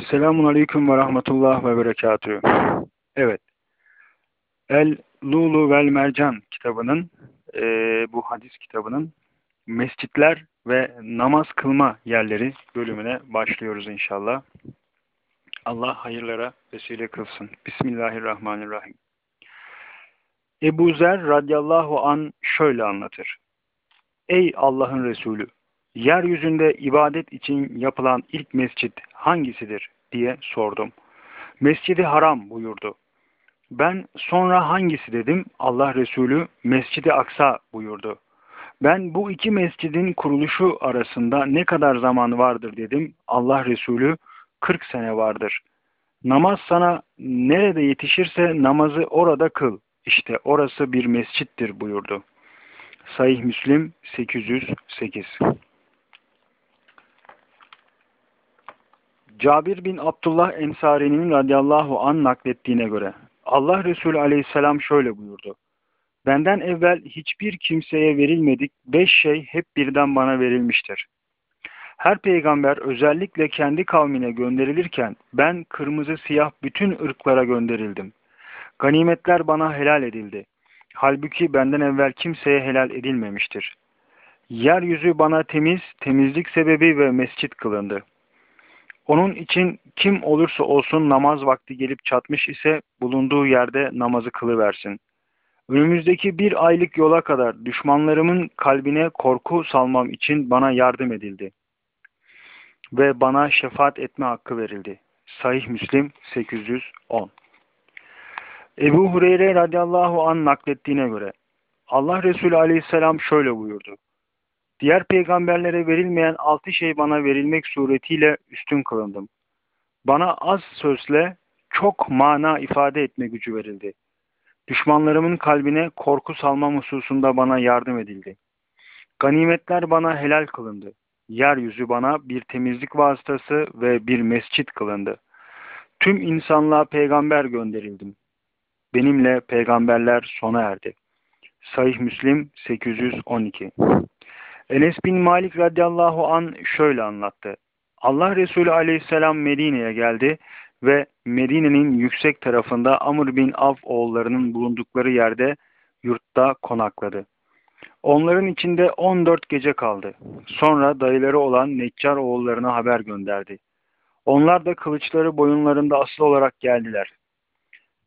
Selamun Aleyküm ve Rahmetullah ve Berekatühü. Evet. El Lulu vel Mercan kitabının, e, bu hadis kitabının mescitler ve namaz kılma yerleri bölümüne başlıyoruz inşallah. Allah hayırlara vesile kılsın. Bismillahirrahmanirrahim. Ebu Zer radıyallahu an şöyle anlatır. Ey Allah'ın Resulü! Yeryüzünde ibadet için yapılan ilk mescit hangisidir diye sordum. Mescidi haram buyurdu. Ben sonra hangisi dedim? Allah Resulü Mescidi Aksa buyurdu. Ben bu iki mescidin kuruluşu arasında ne kadar zaman vardır dedim. Allah Resulü 40 sene vardır. Namaz sana nerede yetişirse namazı orada kıl. İşte orası bir mescittir buyurdu. Sahih Müslim 808 Cabir bin Abdullah Ensari'nin radıyallahu an naklettiğine göre Allah Resulü aleyhisselam şöyle buyurdu. Benden evvel hiçbir kimseye verilmedik beş şey hep birden bana verilmiştir. Her peygamber özellikle kendi kavmine gönderilirken ben kırmızı siyah bütün ırklara gönderildim. Ganimetler bana helal edildi. Halbuki benden evvel kimseye helal edilmemiştir. Yeryüzü bana temiz, temizlik sebebi ve mescit kılındı. Onun için kim olursa olsun namaz vakti gelip çatmış ise bulunduğu yerde namazı kılıversin. Önümüzdeki bir aylık yola kadar düşmanlarımın kalbine korku salmam için bana yardım edildi. Ve bana şefaat etme hakkı verildi. Sahih Müslim 810 Ebu Hureyre radıyallahu an naklettiğine göre Allah Resulü aleyhisselam şöyle buyurdu. Diğer peygamberlere verilmeyen altı şey bana verilmek suretiyle üstün kılındım. Bana az sözle çok mana ifade etme gücü verildi. Düşmanlarımın kalbine korku salma hususunda bana yardım edildi. Ganimetler bana helal kılındı. Yeryüzü bana bir temizlik vasıtası ve bir mescit kılındı. Tüm insanlığa peygamber gönderildim. Benimle peygamberler sona erdi. Sahih Müslim 812 Enes bin Malik radıyallahu an şöyle anlattı. Allah Resulü aleyhisselam Medine'ye geldi ve Medine'nin yüksek tarafında Amr bin Av oğullarının bulundukları yerde yurtta konakladı. Onların içinde 14 gece kaldı. Sonra dayıları olan Neccar oğullarına haber gönderdi. Onlar da kılıçları boyunlarında asıl olarak geldiler.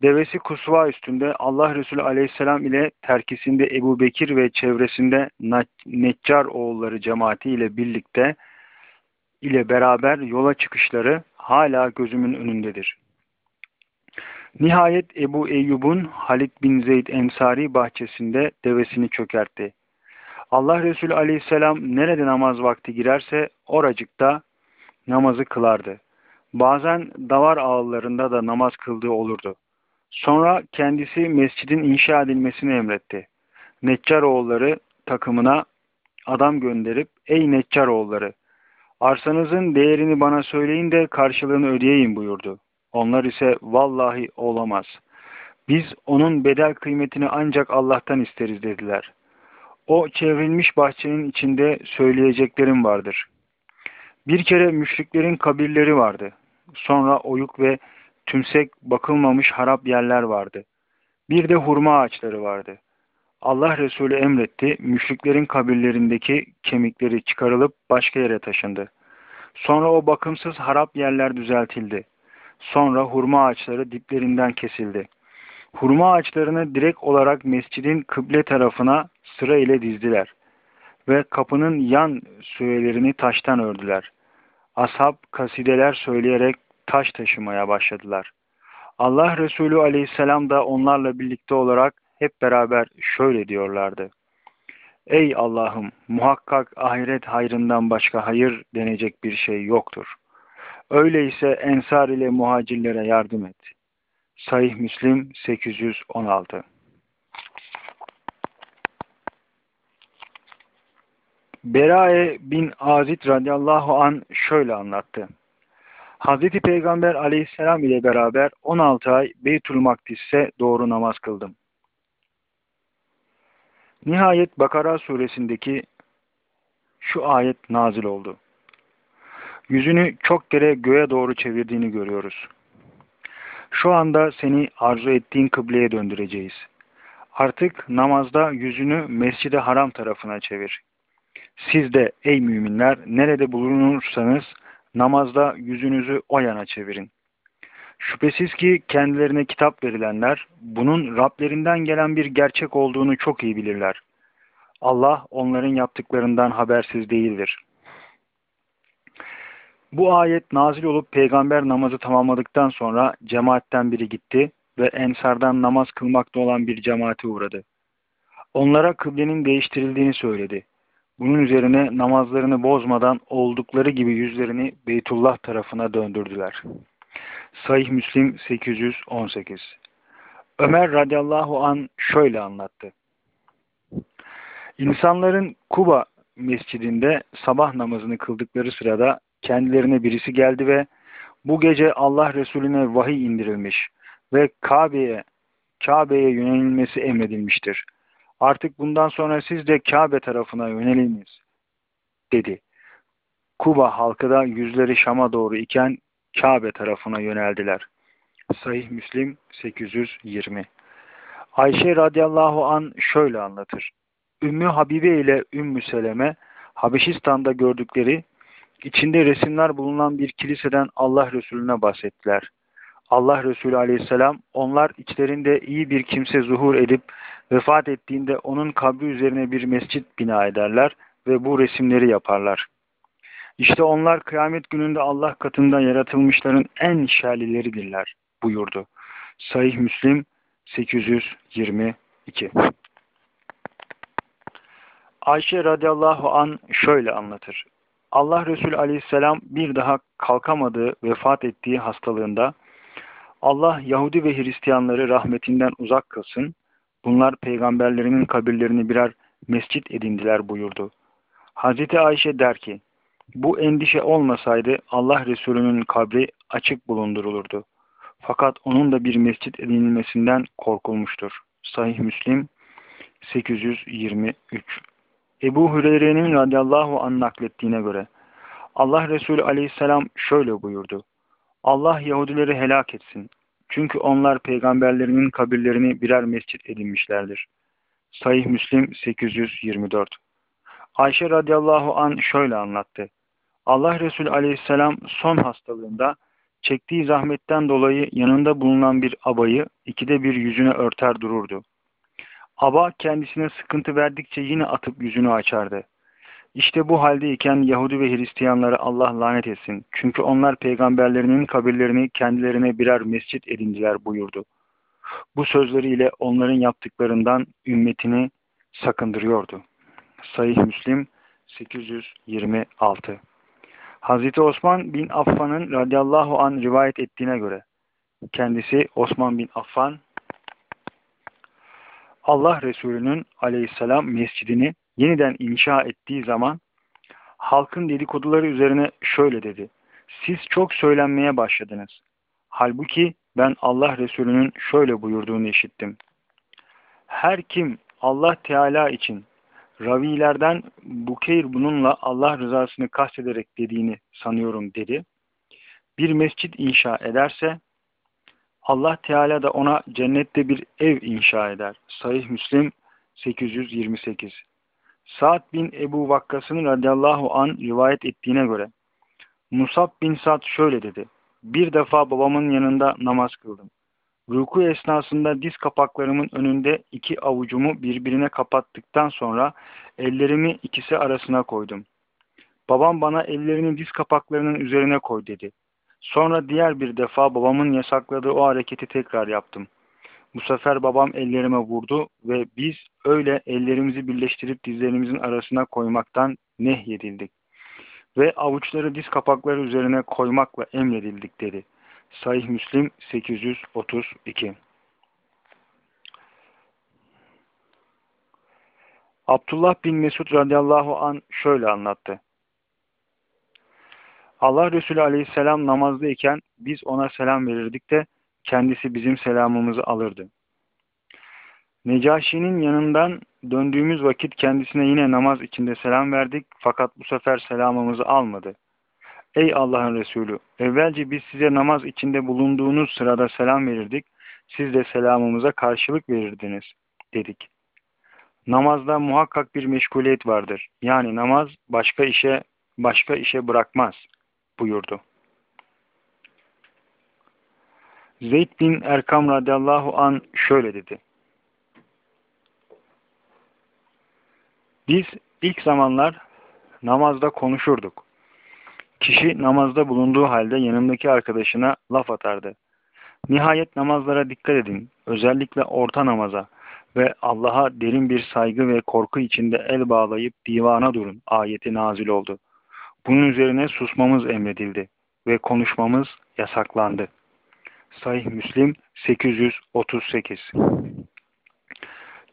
Devesi kusva üstünde Allah Resulü aleyhisselam ile terkisinde Ebu Bekir ve çevresinde Neccar oğulları cemaati ile birlikte ile beraber yola çıkışları hala gözümün önündedir. Nihayet Ebu Eyyub'un Halid bin Zeyd Ensari bahçesinde devesini çökertti. Allah Resulü aleyhisselam nerede namaz vakti girerse oracıkta namazı kılardı. Bazen davar ağlarında da namaz kıldığı olurdu. Sonra kendisi mescidin inşa edilmesini emretti. Neccaroğulları takımına adam gönderip ''Ey Neccaroğulları, arsanızın değerini bana söyleyin de karşılığını ödeyeyim.'' buyurdu. Onlar ise ''Vallahi olamaz. Biz onun bedel kıymetini ancak Allah'tan isteriz.'' dediler. O çevrilmiş bahçenin içinde söyleyeceklerim vardır. Bir kere müşriklerin kabirleri vardı. Sonra oyuk ve tümsek bakılmamış harap yerler vardı. Bir de hurma ağaçları vardı. Allah Resulü emretti, müşriklerin kabirlerindeki kemikleri çıkarılıp başka yere taşındı. Sonra o bakımsız harap yerler düzeltildi. Sonra hurma ağaçları diplerinden kesildi. Hurma ağaçlarını direkt olarak mescidin kıble tarafına sıra ile dizdiler. Ve kapının yan süvelerini taştan ördüler. Ashab kasideler söyleyerek taş taşımaya başladılar. Allah Resulü aleyhisselam da onlarla birlikte olarak hep beraber şöyle diyorlardı. Ey Allah'ım muhakkak ahiret hayrından başka hayır denecek bir şey yoktur. Öyleyse ensar ile muhacirlere yardım et. Sahih Müslim 816 Berae bin Azid radıyallahu an şöyle anlattı. Hazreti Peygamber aleyhisselam ile beraber 16 ay Beytül Makdis'e doğru namaz kıldım. Nihayet Bakara suresindeki şu ayet nazil oldu. Yüzünü çok kere göğe doğru çevirdiğini görüyoruz. Şu anda seni arzu ettiğin kıbleye döndüreceğiz. Artık namazda yüzünü mescide haram tarafına çevir. Siz de ey müminler nerede bulunursanız namazda yüzünüzü o yana çevirin. Şüphesiz ki kendilerine kitap verilenler bunun Rablerinden gelen bir gerçek olduğunu çok iyi bilirler. Allah onların yaptıklarından habersiz değildir. Bu ayet nazil olup peygamber namazı tamamladıktan sonra cemaatten biri gitti ve ensardan namaz kılmakta olan bir cemaate uğradı. Onlara kıblenin değiştirildiğini söyledi. Bunun üzerine namazlarını bozmadan oldukları gibi yüzlerini Beytullah tarafına döndürdüler. Sahih Müslim 818 Ömer radıyallahu an şöyle anlattı. İnsanların Kuba mescidinde sabah namazını kıldıkları sırada kendilerine birisi geldi ve bu gece Allah Resulüne vahiy indirilmiş ve Kabe'ye Kabe'ye yönelilmesi emredilmiştir. Artık bundan sonra siz de Kabe tarafına yöneliniz dedi. Kuba halkı da yüzleri Şam'a doğru iken Kabe tarafına yöneldiler. Sahih Müslim 820 Ayşe radıyallahu an şöyle anlatır. Ümmü Habibe ile Ümmü Seleme Habeşistan'da gördükleri içinde resimler bulunan bir kiliseden Allah Resulüne bahsettiler. Allah Resulü aleyhisselam onlar içlerinde iyi bir kimse zuhur edip vefat ettiğinde onun kabri üzerine bir mescit bina ederler ve bu resimleri yaparlar. İşte onlar kıyamet gününde Allah katında yaratılmışların en şerlileridirler buyurdu. Sahih Müslim 822 Ayşe radıyallahu an şöyle anlatır. Allah Resulü aleyhisselam bir daha kalkamadığı, vefat ettiği hastalığında Allah Yahudi ve Hristiyanları rahmetinden uzak kılsın, bunlar peygamberlerinin kabirlerini birer mescit edindiler buyurdu. Hazreti Ayşe der ki, bu endişe olmasaydı Allah Resulü'nün kabri açık bulundurulurdu. Fakat onun da bir mescit edinilmesinden korkulmuştur. Sahih Müslim 823 Ebu Hureyre'nin radıyallahu anh naklettiğine göre Allah Resulü aleyhisselam şöyle buyurdu. Allah Yahudileri helak etsin. Çünkü onlar peygamberlerinin kabirlerini birer mescit edinmişlerdir. Sahih Müslim 824 Ayşe radıyallahu an şöyle anlattı. Allah Resulü aleyhisselam son hastalığında çektiği zahmetten dolayı yanında bulunan bir abayı ikide bir yüzüne örter dururdu. Aba kendisine sıkıntı verdikçe yine atıp yüzünü açardı. İşte bu haldeyken Yahudi ve Hristiyanları Allah lanet etsin. Çünkü onlar peygamberlerinin kabirlerini kendilerine birer mescit edindiler buyurdu. Bu sözleriyle onların yaptıklarından ümmetini sakındırıyordu. Sayih Müslim 826 Hazreti Osman bin Affan'ın radıyallahu an rivayet ettiğine göre kendisi Osman bin Affan Allah Resulü'nün aleyhisselam mescidini yeniden inşa ettiği zaman halkın dedikoduları üzerine şöyle dedi. Siz çok söylenmeye başladınız. Halbuki ben Allah Resulü'nün şöyle buyurduğunu işittim. Her kim Allah Teala için ravilerden Bukeyr bununla Allah rızasını kastederek dediğini sanıyorum dedi. Bir mescit inşa ederse Allah Teala da ona cennette bir ev inşa eder. Sahih Müslim 828 Sa'd bin Ebu Vakkas'ın radıyallahu an rivayet ettiğine göre Musab bin Sa'd şöyle dedi. Bir defa babamın yanında namaz kıldım. Ruku esnasında diz kapaklarımın önünde iki avucumu birbirine kapattıktan sonra ellerimi ikisi arasına koydum. Babam bana ellerini diz kapaklarının üzerine koy dedi. Sonra diğer bir defa babamın yasakladığı o hareketi tekrar yaptım. Bu sefer babam ellerime vurdu ve biz öyle ellerimizi birleştirip dizlerimizin arasına koymaktan nehyedildik. Ve avuçları diz kapakları üzerine koymakla emredildik dedi. Sahih Müslim 832 Abdullah bin Mesud radıyallahu an şöyle anlattı. Allah Resulü aleyhisselam namazdayken biz ona selam verirdik de kendisi bizim selamımızı alırdı. Necaşi'nin yanından döndüğümüz vakit kendisine yine namaz içinde selam verdik fakat bu sefer selamımızı almadı. Ey Allah'ın Resulü! Evvelce biz size namaz içinde bulunduğunuz sırada selam verirdik. Siz de selamımıza karşılık verirdiniz dedik. Namazda muhakkak bir meşguliyet vardır. Yani namaz başka işe başka işe bırakmaz buyurdu. Zeyd bin Erkam radıyallahu an şöyle dedi. Biz ilk zamanlar namazda konuşurduk. Kişi namazda bulunduğu halde yanındaki arkadaşına laf atardı. Nihayet namazlara dikkat edin. Özellikle orta namaza ve Allah'a derin bir saygı ve korku içinde el bağlayıp divana durun ayeti nazil oldu. Bunun üzerine susmamız emredildi ve konuşmamız yasaklandı. Sahih Müslim 838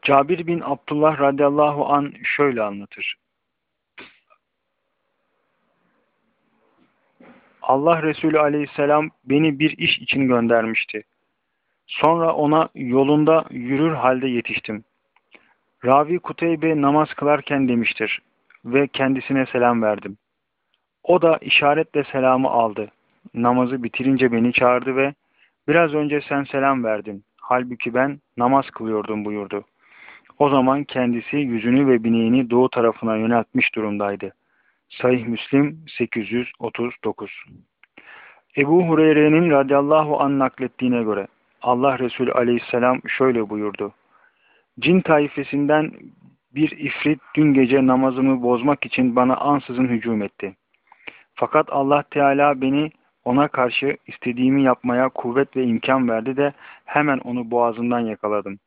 Cabir bin Abdullah radıyallahu an şöyle anlatır. Allah Resulü aleyhisselam beni bir iş için göndermişti. Sonra ona yolunda yürür halde yetiştim. Ravi Kuteybe namaz kılarken demiştir ve kendisine selam verdim. O da işaretle selamı aldı. Namazı bitirince beni çağırdı ve biraz önce sen selam verdin. Halbuki ben namaz kılıyordum buyurdu. O zaman kendisi yüzünü ve bineğini doğu tarafına yöneltmiş durumdaydı. Sahih Müslim 839 Ebu Hureyre'nin radıyallahu an naklettiğine göre Allah Resulü aleyhisselam şöyle buyurdu. Cin taifesinden bir ifrit dün gece namazımı bozmak için bana ansızın hücum etti. Fakat Allah Teala beni ona karşı istediğimi yapmaya kuvvet ve imkan verdi de hemen onu boğazından yakaladım.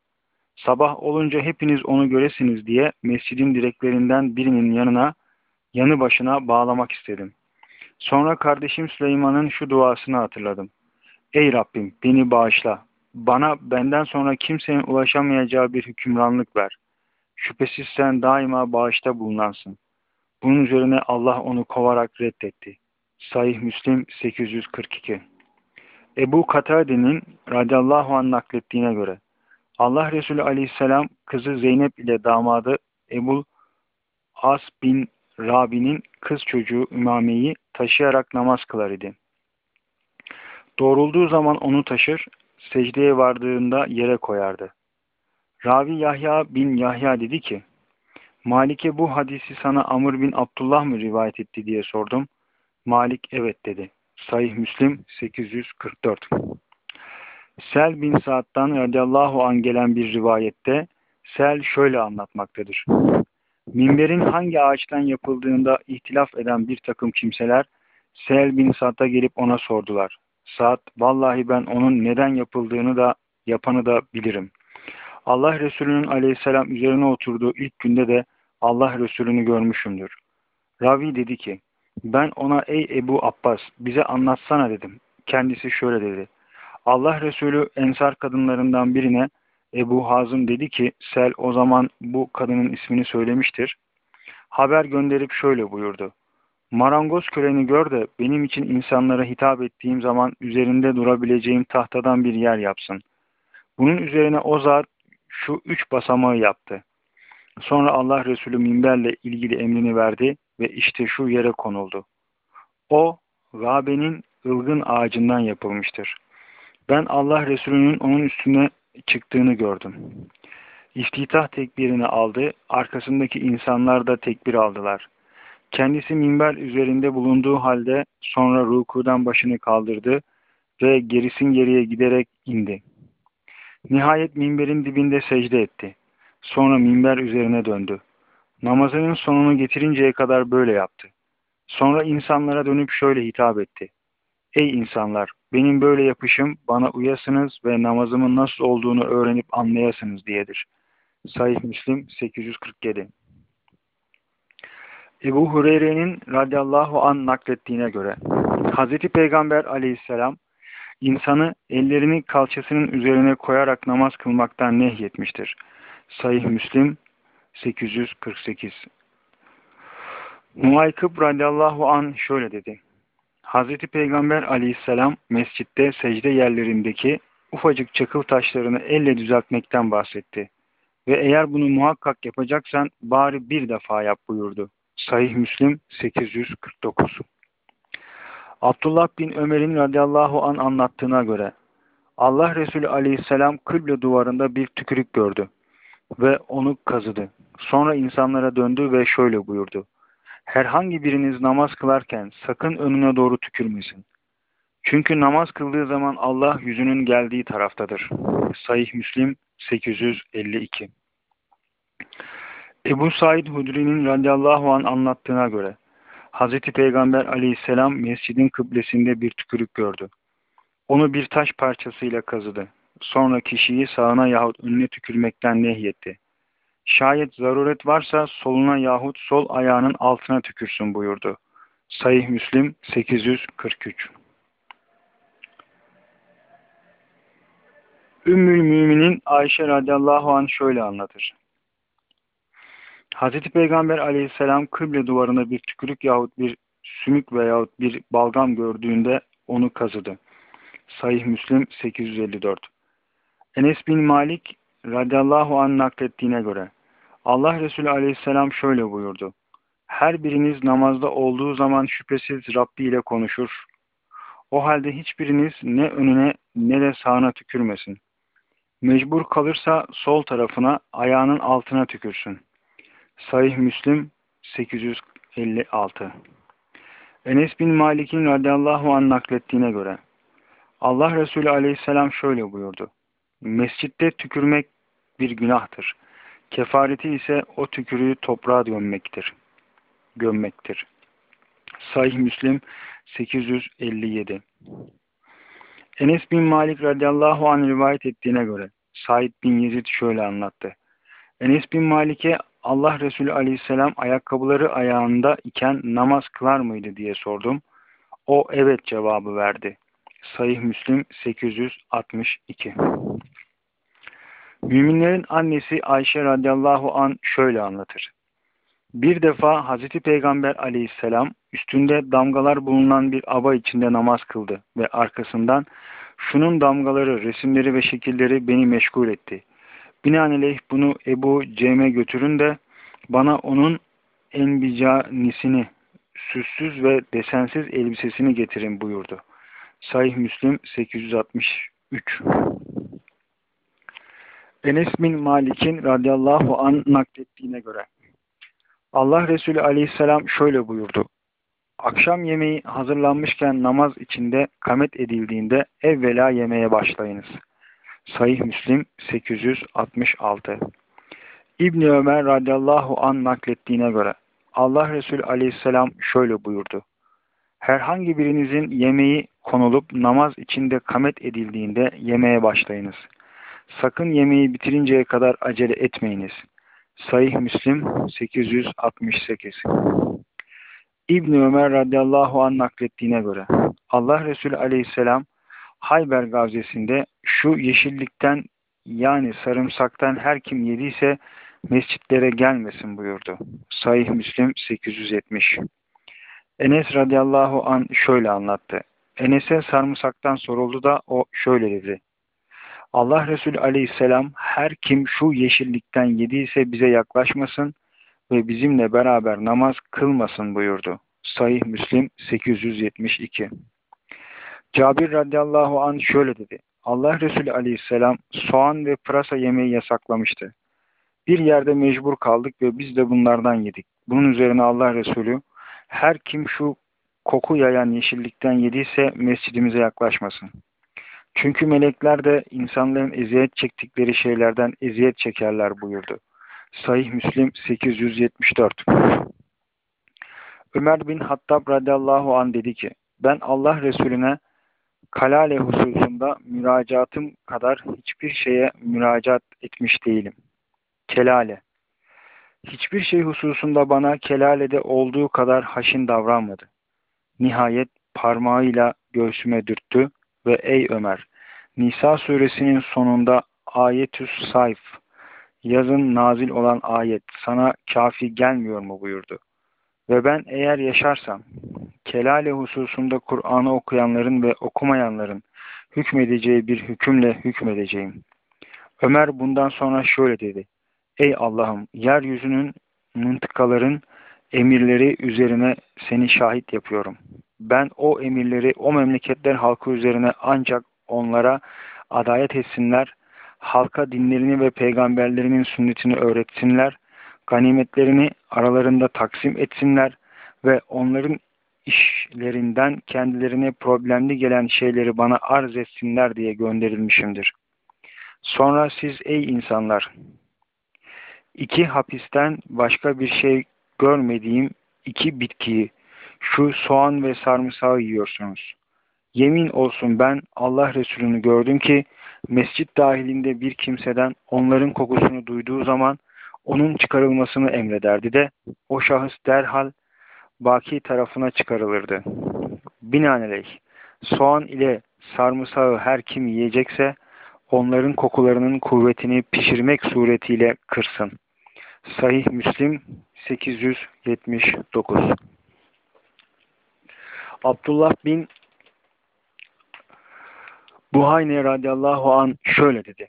Sabah olunca hepiniz onu göresiniz diye mescidin direklerinden birinin yanına, yanı başına bağlamak istedim. Sonra kardeşim Süleyman'ın şu duasını hatırladım. Ey Rabbim beni bağışla. Bana benden sonra kimsenin ulaşamayacağı bir hükümranlık ver. Şüphesiz sen daima bağışta bulunansın. Bunun üzerine Allah onu kovarak reddetti. Sahih Müslim 842 Ebu Katade'nin radıyallahu anh naklettiğine göre Allah Resulü aleyhisselam kızı Zeynep ile damadı Ebu As bin Rabi'nin kız çocuğu Ümame'yi taşıyarak namaz kılar idi. Doğrulduğu zaman onu taşır, secdeye vardığında yere koyardı. Ravi Yahya bin Yahya dedi ki, Malik'e bu hadisi sana Amr bin Abdullah mı rivayet etti diye sordum. Malik evet dedi. Sahih Müslim 844 Sel bin Sa'd'dan radıyallahu an gelen bir rivayette Sel şöyle anlatmaktadır. Minberin hangi ağaçtan yapıldığında ihtilaf eden bir takım kimseler Sel bin Sa'd'a gelip ona sordular. Sa'd, vallahi ben onun neden yapıldığını da yapanı da bilirim. Allah Resulü'nün aleyhisselam üzerine oturduğu ilk günde de Allah Resulü'nü görmüşümdür. Ravi dedi ki, ben ona ey Ebu Abbas bize anlatsana dedim. Kendisi şöyle dedi. Allah Resulü ensar kadınlarından birine Ebu Hazım dedi ki Sel o zaman bu kadının ismini söylemiştir. Haber gönderip şöyle buyurdu. Marangoz köleni gör de benim için insanlara hitap ettiğim zaman üzerinde durabileceğim tahtadan bir yer yapsın. Bunun üzerine o zat şu üç basamağı yaptı. Sonra Allah Resulü minberle ilgili emrini verdi ve işte şu yere konuldu. O, Gabe'nin ılgın ağacından yapılmıştır. Ben Allah Resulü'nün onun üstüne çıktığını gördüm. İftitah tekbirini aldı, arkasındaki insanlar da tekbir aldılar. Kendisi minber üzerinde bulunduğu halde sonra rukudan başını kaldırdı ve gerisin geriye giderek indi. Nihayet minberin dibinde secde etti. Sonra minber üzerine döndü. Namazının sonunu getirinceye kadar böyle yaptı. Sonra insanlara dönüp şöyle hitap etti. Ey insanlar! Benim böyle yapışım bana uyasınız ve namazımın nasıl olduğunu öğrenip anlayasınız diyedir. Sahih Müslim 847 Ebu Hureyre'nin radıyallahu an naklettiğine göre Hazreti Peygamber aleyhisselam insanı ellerini kalçasının üzerine koyarak namaz kılmaktan nehyetmiştir. Sahih Müslim 848 Muaykıp radıyallahu an şöyle dedi. Hazreti Peygamber aleyhisselam mescitte secde yerlerindeki ufacık çakıl taşlarını elle düzeltmekten bahsetti. Ve eğer bunu muhakkak yapacaksan bari bir defa yap buyurdu. Sahih Müslim 849 Abdullah bin Ömer'in radıyallahu an anlattığına göre Allah Resulü aleyhisselam kıble duvarında bir tükürük gördü ve onu kazıdı. Sonra insanlara döndü ve şöyle buyurdu. Herhangi biriniz namaz kılarken sakın önüne doğru tükürmesin. Çünkü namaz kıldığı zaman Allah yüzünün geldiği taraftadır. Sayih Müslim 852 Ebu Said Hudri'nin radıyallahu an anlattığına göre Hazreti Peygamber aleyhisselam mescidin kıblesinde bir tükürük gördü. Onu bir taş parçasıyla kazıdı. Sonra kişiyi sağına yahut önüne tükürmekten nehyetti. Şayet zaruret varsa soluna yahut sol ayağının altına tükürsün buyurdu. Sayih Müslim 843 Ümmül Müminin Ayşe radıyallahu anh şöyle anlatır. Hazreti Peygamber aleyhisselam kıble duvarına bir tükürük yahut bir sümük veyahut bir balgam gördüğünde onu kazıdı. Sayih Müslim 854 Enes bin Malik radıyallahu anh naklettiğine göre Allah Resulü aleyhisselam şöyle buyurdu. Her biriniz namazda olduğu zaman şüphesiz Rabbi ile konuşur. O halde hiçbiriniz ne önüne ne de sağına tükürmesin. Mecbur kalırsa sol tarafına ayağının altına tükürsün. Sahih Müslim 856 Enes bin Malik'in radıyallahu anh naklettiğine göre Allah Resulü aleyhisselam şöyle buyurdu. Mescitte tükürmek bir günahtır. Kefareti ise o tükürüğü toprağa gömmektir. Gömmektir. Sahih Müslim 857 Enes bin Malik radıyallahu anh rivayet ettiğine göre Said bin Yezid şöyle anlattı. Enes bin Malik'e Allah Resulü aleyhisselam ayakkabıları ayağında iken namaz kılar mıydı diye sordum. O evet cevabı verdi. Sayih Müslim 862 Müminlerin annesi Ayşe radıyallahu an şöyle anlatır. Bir defa Hazreti Peygamber aleyhisselam üstünde damgalar bulunan bir aba içinde namaz kıldı ve arkasından şunun damgaları, resimleri ve şekilleri beni meşgul etti. Binaenaleyh bunu Ebu Cem'e götürün de bana onun enbicanisini, süssüz ve desensiz elbisesini getirin buyurdu. Sahih Müslim 863 Enes bin Malik'in radıyallahu an naklettiğine göre Allah Resulü aleyhisselam şöyle buyurdu. Akşam yemeği hazırlanmışken namaz içinde kamet edildiğinde evvela yemeye başlayınız. Sahih Müslim 866 İbni Ömer radıyallahu an naklettiğine göre Allah Resulü aleyhisselam şöyle buyurdu. Herhangi birinizin yemeği konulup namaz içinde kamet edildiğinde yemeye başlayınız. Sakın yemeği bitirinceye kadar acele etmeyiniz. Sahih Müslim 868 İbni Ömer radıyallahu anh naklettiğine göre Allah Resulü aleyhisselam Hayber gazesinde şu yeşillikten yani sarımsaktan her kim yediyse mescitlere gelmesin buyurdu. Sahih Müslim 870 Enes radıyallahu an şöyle anlattı. Enes'e sarımsaktan soruldu da o şöyle dedi. Allah Resulü aleyhisselam her kim şu yeşillikten yediyse bize yaklaşmasın ve bizimle beraber namaz kılmasın buyurdu. Sahih Müslim 872 Cabir radıyallahu an şöyle dedi. Allah Resulü aleyhisselam soğan ve pırasa yemeği yasaklamıştı. Bir yerde mecbur kaldık ve biz de bunlardan yedik. Bunun üzerine Allah Resulü her kim şu koku yayan yeşillikten yediyse mescidimize yaklaşmasın. Çünkü melekler de insanların eziyet çektikleri şeylerden eziyet çekerler buyurdu. Sahih Müslim 874 Ömer bin Hattab radıyallahu an dedi ki ben Allah Resulüne kalale hususunda müracaatım kadar hiçbir şeye müracaat etmiş değilim. Kelale Hiçbir şey hususunda bana kelalede olduğu kadar haşin davranmadı. Nihayet parmağıyla göğsüme dürttü ve ey Ömer, Nisa suresinin sonunda ayetüs sayf, yazın nazil olan ayet sana kafi gelmiyor mu buyurdu. Ve ben eğer yaşarsam, kelale hususunda Kur'an'ı okuyanların ve okumayanların hükmedeceği bir hükümle hükmedeceğim. Ömer bundan sonra şöyle dedi. Ey Allah'ım yeryüzünün mıntıkaların emirleri üzerine seni şahit yapıyorum. ben o emirleri o memleketler halkı üzerine ancak onlara adalet etsinler, halka dinlerini ve peygamberlerinin sünnetini öğretsinler, ganimetlerini aralarında taksim etsinler ve onların işlerinden kendilerine problemli gelen şeyleri bana arz etsinler diye gönderilmişimdir. Sonra siz ey insanlar, iki hapisten başka bir şey görmediğim iki bitkiyi, şu soğan ve sarımsağı yiyorsunuz. Yemin olsun ben Allah Resulü'nü gördüm ki mescit dahilinde bir kimseden onların kokusunu duyduğu zaman onun çıkarılmasını emrederdi de o şahıs derhal baki tarafına çıkarılırdı. Binaenaleyh soğan ile sarımsağı her kim yiyecekse onların kokularının kuvvetini pişirmek suretiyle kırsın. Sahih Müslim 879 Abdullah bin Buhayne radıyallahu an şöyle dedi.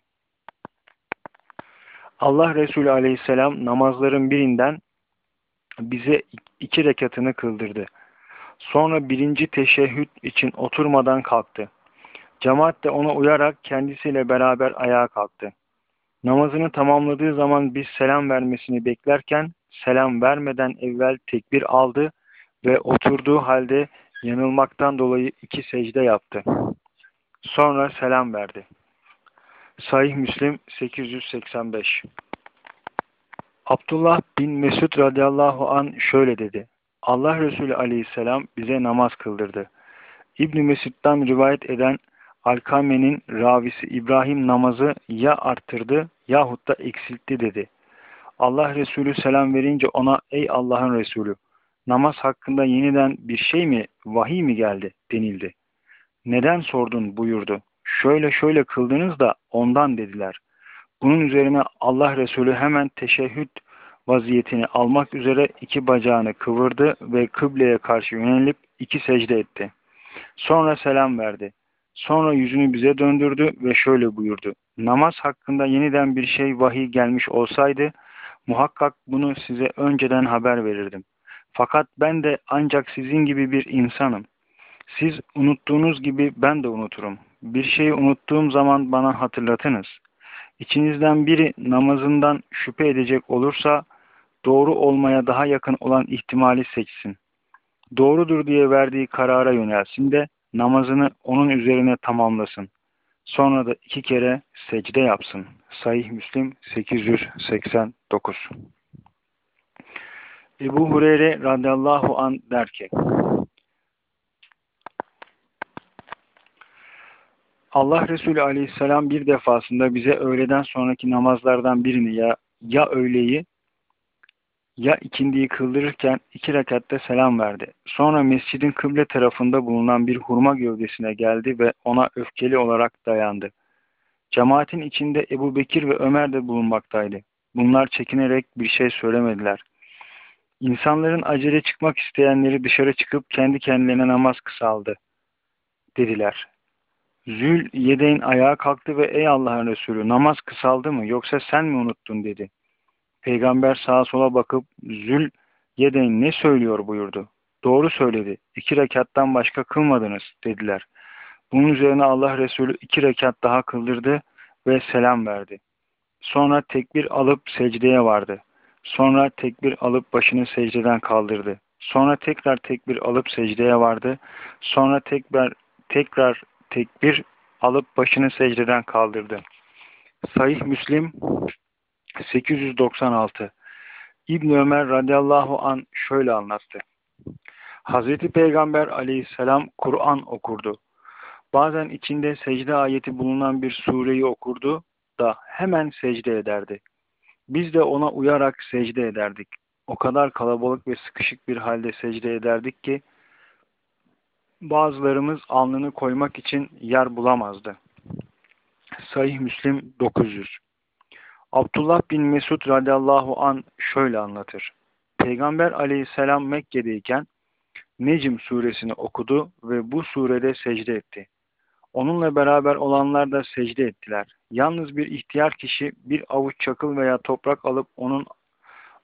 Allah Resulü aleyhisselam namazların birinden bize iki rekatını kıldırdı. Sonra birinci teşehhüd için oturmadan kalktı. Cemaat de ona uyarak kendisiyle beraber ayağa kalktı. Namazını tamamladığı zaman biz selam vermesini beklerken selam vermeden evvel tekbir aldı ve oturduğu halde yanılmaktan dolayı iki secde yaptı. Sonra selam verdi. Sahih Müslim 885 Abdullah bin Mesud radıyallahu an şöyle dedi. Allah Resulü aleyhisselam bize namaz kıldırdı. İbni Mesud'dan rivayet eden Alkame'nin ravisi İbrahim namazı ya arttırdı yahut da eksiltti dedi. Allah Resulü selam verince ona ey Allah'ın Resulü namaz hakkında yeniden bir şey mi vahiy mi geldi denildi. Neden sordun buyurdu. Şöyle şöyle kıldınız da ondan dediler. Bunun üzerine Allah Resulü hemen teşehhüd vaziyetini almak üzere iki bacağını kıvırdı ve kıbleye karşı yönelip iki secde etti. Sonra selam verdi. Sonra yüzünü bize döndürdü ve şöyle buyurdu. Namaz hakkında yeniden bir şey vahiy gelmiş olsaydı muhakkak bunu size önceden haber verirdim. Fakat ben de ancak sizin gibi bir insanım. Siz unuttuğunuz gibi ben de unuturum. Bir şeyi unuttuğum zaman bana hatırlatınız. İçinizden biri namazından şüphe edecek olursa doğru olmaya daha yakın olan ihtimali seçsin. Doğrudur diye verdiği karara yönelsin de namazını onun üzerine tamamlasın. Sonra da iki kere secde yapsın. Sahih Müslim 889 Ebu Hureyre radıyallahu an der ki Allah Resulü aleyhisselam bir defasında bize öğleden sonraki namazlardan birini ya, ya öğleyi ya ikindiyi kıldırırken iki rekatte selam verdi. Sonra mescidin kıble tarafında bulunan bir hurma gövdesine geldi ve ona öfkeli olarak dayandı. Cemaatin içinde Ebu Bekir ve Ömer de bulunmaktaydı. Bunlar çekinerek bir şey söylemediler. İnsanların acele çıkmak isteyenleri dışarı çıkıp kendi kendilerine namaz kısaldı dediler. Zül Yedeyn ayağa kalktı ve ey Allah'ın Resulü namaz kısaldı mı yoksa sen mi unuttun dedi. Peygamber sağa sola bakıp Zül Yedeyn ne söylüyor buyurdu. Doğru söyledi. İki rekattan başka kılmadınız dediler. Bunun üzerine Allah Resulü iki rekat daha kıldırdı ve selam verdi. Sonra tekbir alıp secdeye vardı. Sonra tekbir alıp başını secdeden kaldırdı. Sonra tekrar tekbir alıp secdeye vardı. Sonra tekrar tekrar tekbir alıp başını secdeden kaldırdı. Sahih Müslim 896 İbn Ömer radıyallahu an şöyle anlattı. Hazreti Peygamber aleyhisselam Kur'an okurdu. Bazen içinde secde ayeti bulunan bir sureyi okurdu da hemen secde ederdi. Biz de ona uyarak secde ederdik. O kadar kalabalık ve sıkışık bir halde secde ederdik ki bazılarımız alnını koymak için yer bulamazdı. Sahih Müslim 900 Abdullah bin Mesud radıyallahu an şöyle anlatır. Peygamber aleyhisselam Mekke'deyken Necm suresini okudu ve bu surede secde etti. Onunla beraber olanlar da secde ettiler. Yalnız bir ihtiyar kişi bir avuç çakıl veya toprak alıp onun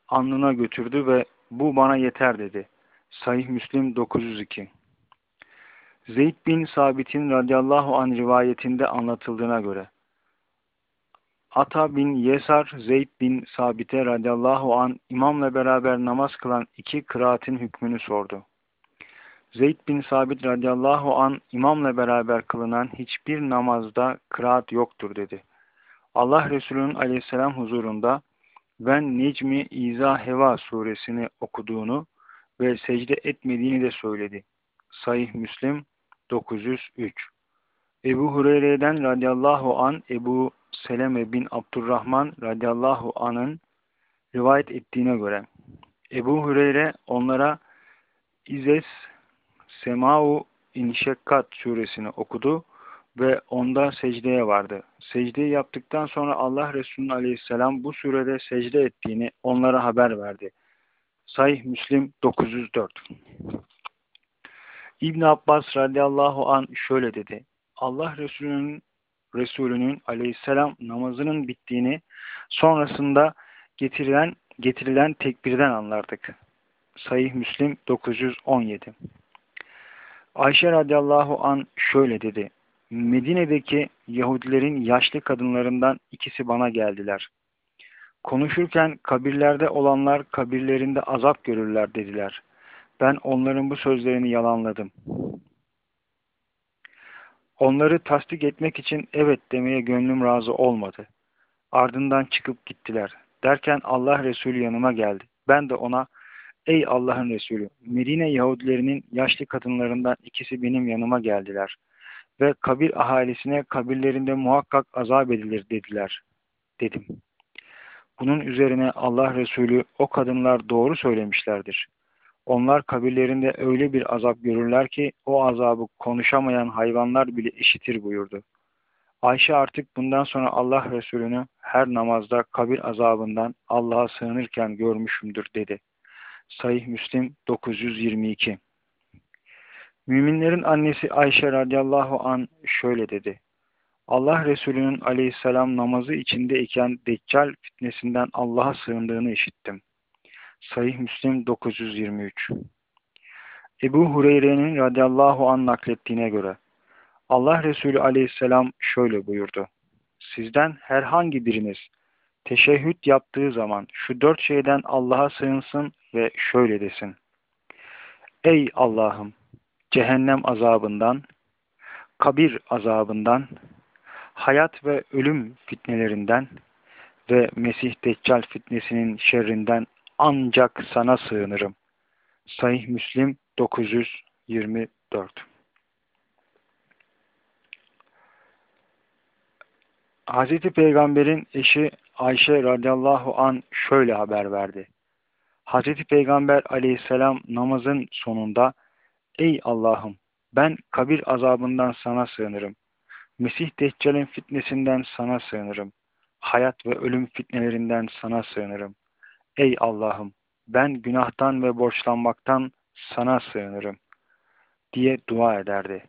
alnına götürdü ve bu bana yeter dedi. Sahih Müslim 902 Zeyd bin Sabit'in radıyallahu an rivayetinde anlatıldığına göre Ata bin Yesar Zeyd bin Sabit'e radıyallahu an imamla beraber namaz kılan iki kıraatin hükmünü sordu. Zeyd bin Sabit radıyallahu an imamla beraber kılınan hiçbir namazda kıraat yoktur dedi. Allah Resulü'nün aleyhisselam huzurunda ben Necmi İza Heva suresini okuduğunu ve secde etmediğini de söyledi. Sahih Müslim 903 Ebu Hureyre'den radıyallahu an Ebu Seleme bin Abdurrahman radıyallahu anın rivayet ettiğine göre Ebu Hureyre onlara İzes Semau İnşekkat suresini okudu ve onda secdeye vardı. Secdeyi yaptıktan sonra Allah Resulü aleyhisselam bu surede secde ettiğini onlara haber verdi. Sahih Müslim 904 İbn Abbas radıyallahu an şöyle dedi. Allah Resulü'nün Resulünün aleyhisselam namazının bittiğini sonrasında getirilen getirilen tekbirden anlardık. Sayih Müslim 917 Ayşe radıyallahu an şöyle dedi. Medine'deki Yahudilerin yaşlı kadınlarından ikisi bana geldiler. Konuşurken kabirlerde olanlar kabirlerinde azap görürler dediler. Ben onların bu sözlerini yalanladım. Onları tasdik etmek için evet demeye gönlüm razı olmadı. Ardından çıkıp gittiler. Derken Allah Resulü yanıma geldi. Ben de ona ey Allah'ın Resulü Medine Yahudilerinin yaşlı kadınlarından ikisi benim yanıma geldiler. Ve kabir ahalisine kabirlerinde muhakkak azap edilir dediler. Dedim. Bunun üzerine Allah Resulü o kadınlar doğru söylemişlerdir. Onlar kabirlerinde öyle bir azap görürler ki o azabı konuşamayan hayvanlar bile işitir buyurdu. Ayşe artık bundan sonra Allah Resulü'nü her namazda kabir azabından Allah'a sığınırken görmüşümdür dedi. Sahih Müslim 922 Müminlerin annesi Ayşe radıyallahu an şöyle dedi. Allah Resulü'nün aleyhisselam namazı içindeyken Deccal fitnesinden Allah'a sığındığını işittim. Sahih Müslim 923 Ebu Hureyre'nin radıyallahu an naklettiğine göre Allah Resulü aleyhisselam şöyle buyurdu. Sizden herhangi biriniz teşehhüt yaptığı zaman şu dört şeyden Allah'a sığınsın ve şöyle desin. Ey Allah'ım! Cehennem azabından, kabir azabından, hayat ve ölüm fitnelerinden ve Mesih Deccal fitnesinin şerrinden ancak sana sığınırım. Sahih Müslim 924 Hazreti Peygamber'in eşi Ayşe radıyallahu an şöyle haber verdi. Hazreti Peygamber aleyhisselam namazın sonunda Ey Allah'ım ben kabir azabından sana sığınırım. Mesih Deccal'in fitnesinden sana sığınırım. Hayat ve ölüm fitnelerinden sana sığınırım. Ey Allah'ım ben günahtan ve borçlanmaktan sana sığınırım diye dua ederdi.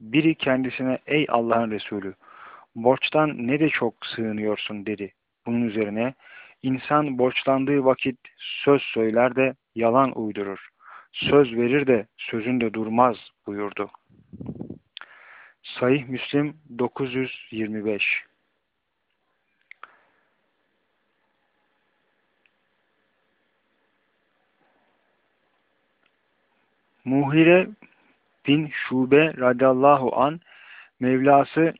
Biri kendisine ey Allah'ın Resulü borçtan ne de çok sığınıyorsun dedi. Bunun üzerine insan borçlandığı vakit söz söyler de yalan uydurur. Söz verir de sözünde durmaz buyurdu. Sahih Müslim 925 Muhire bin Şube radıyallahu an Mevlası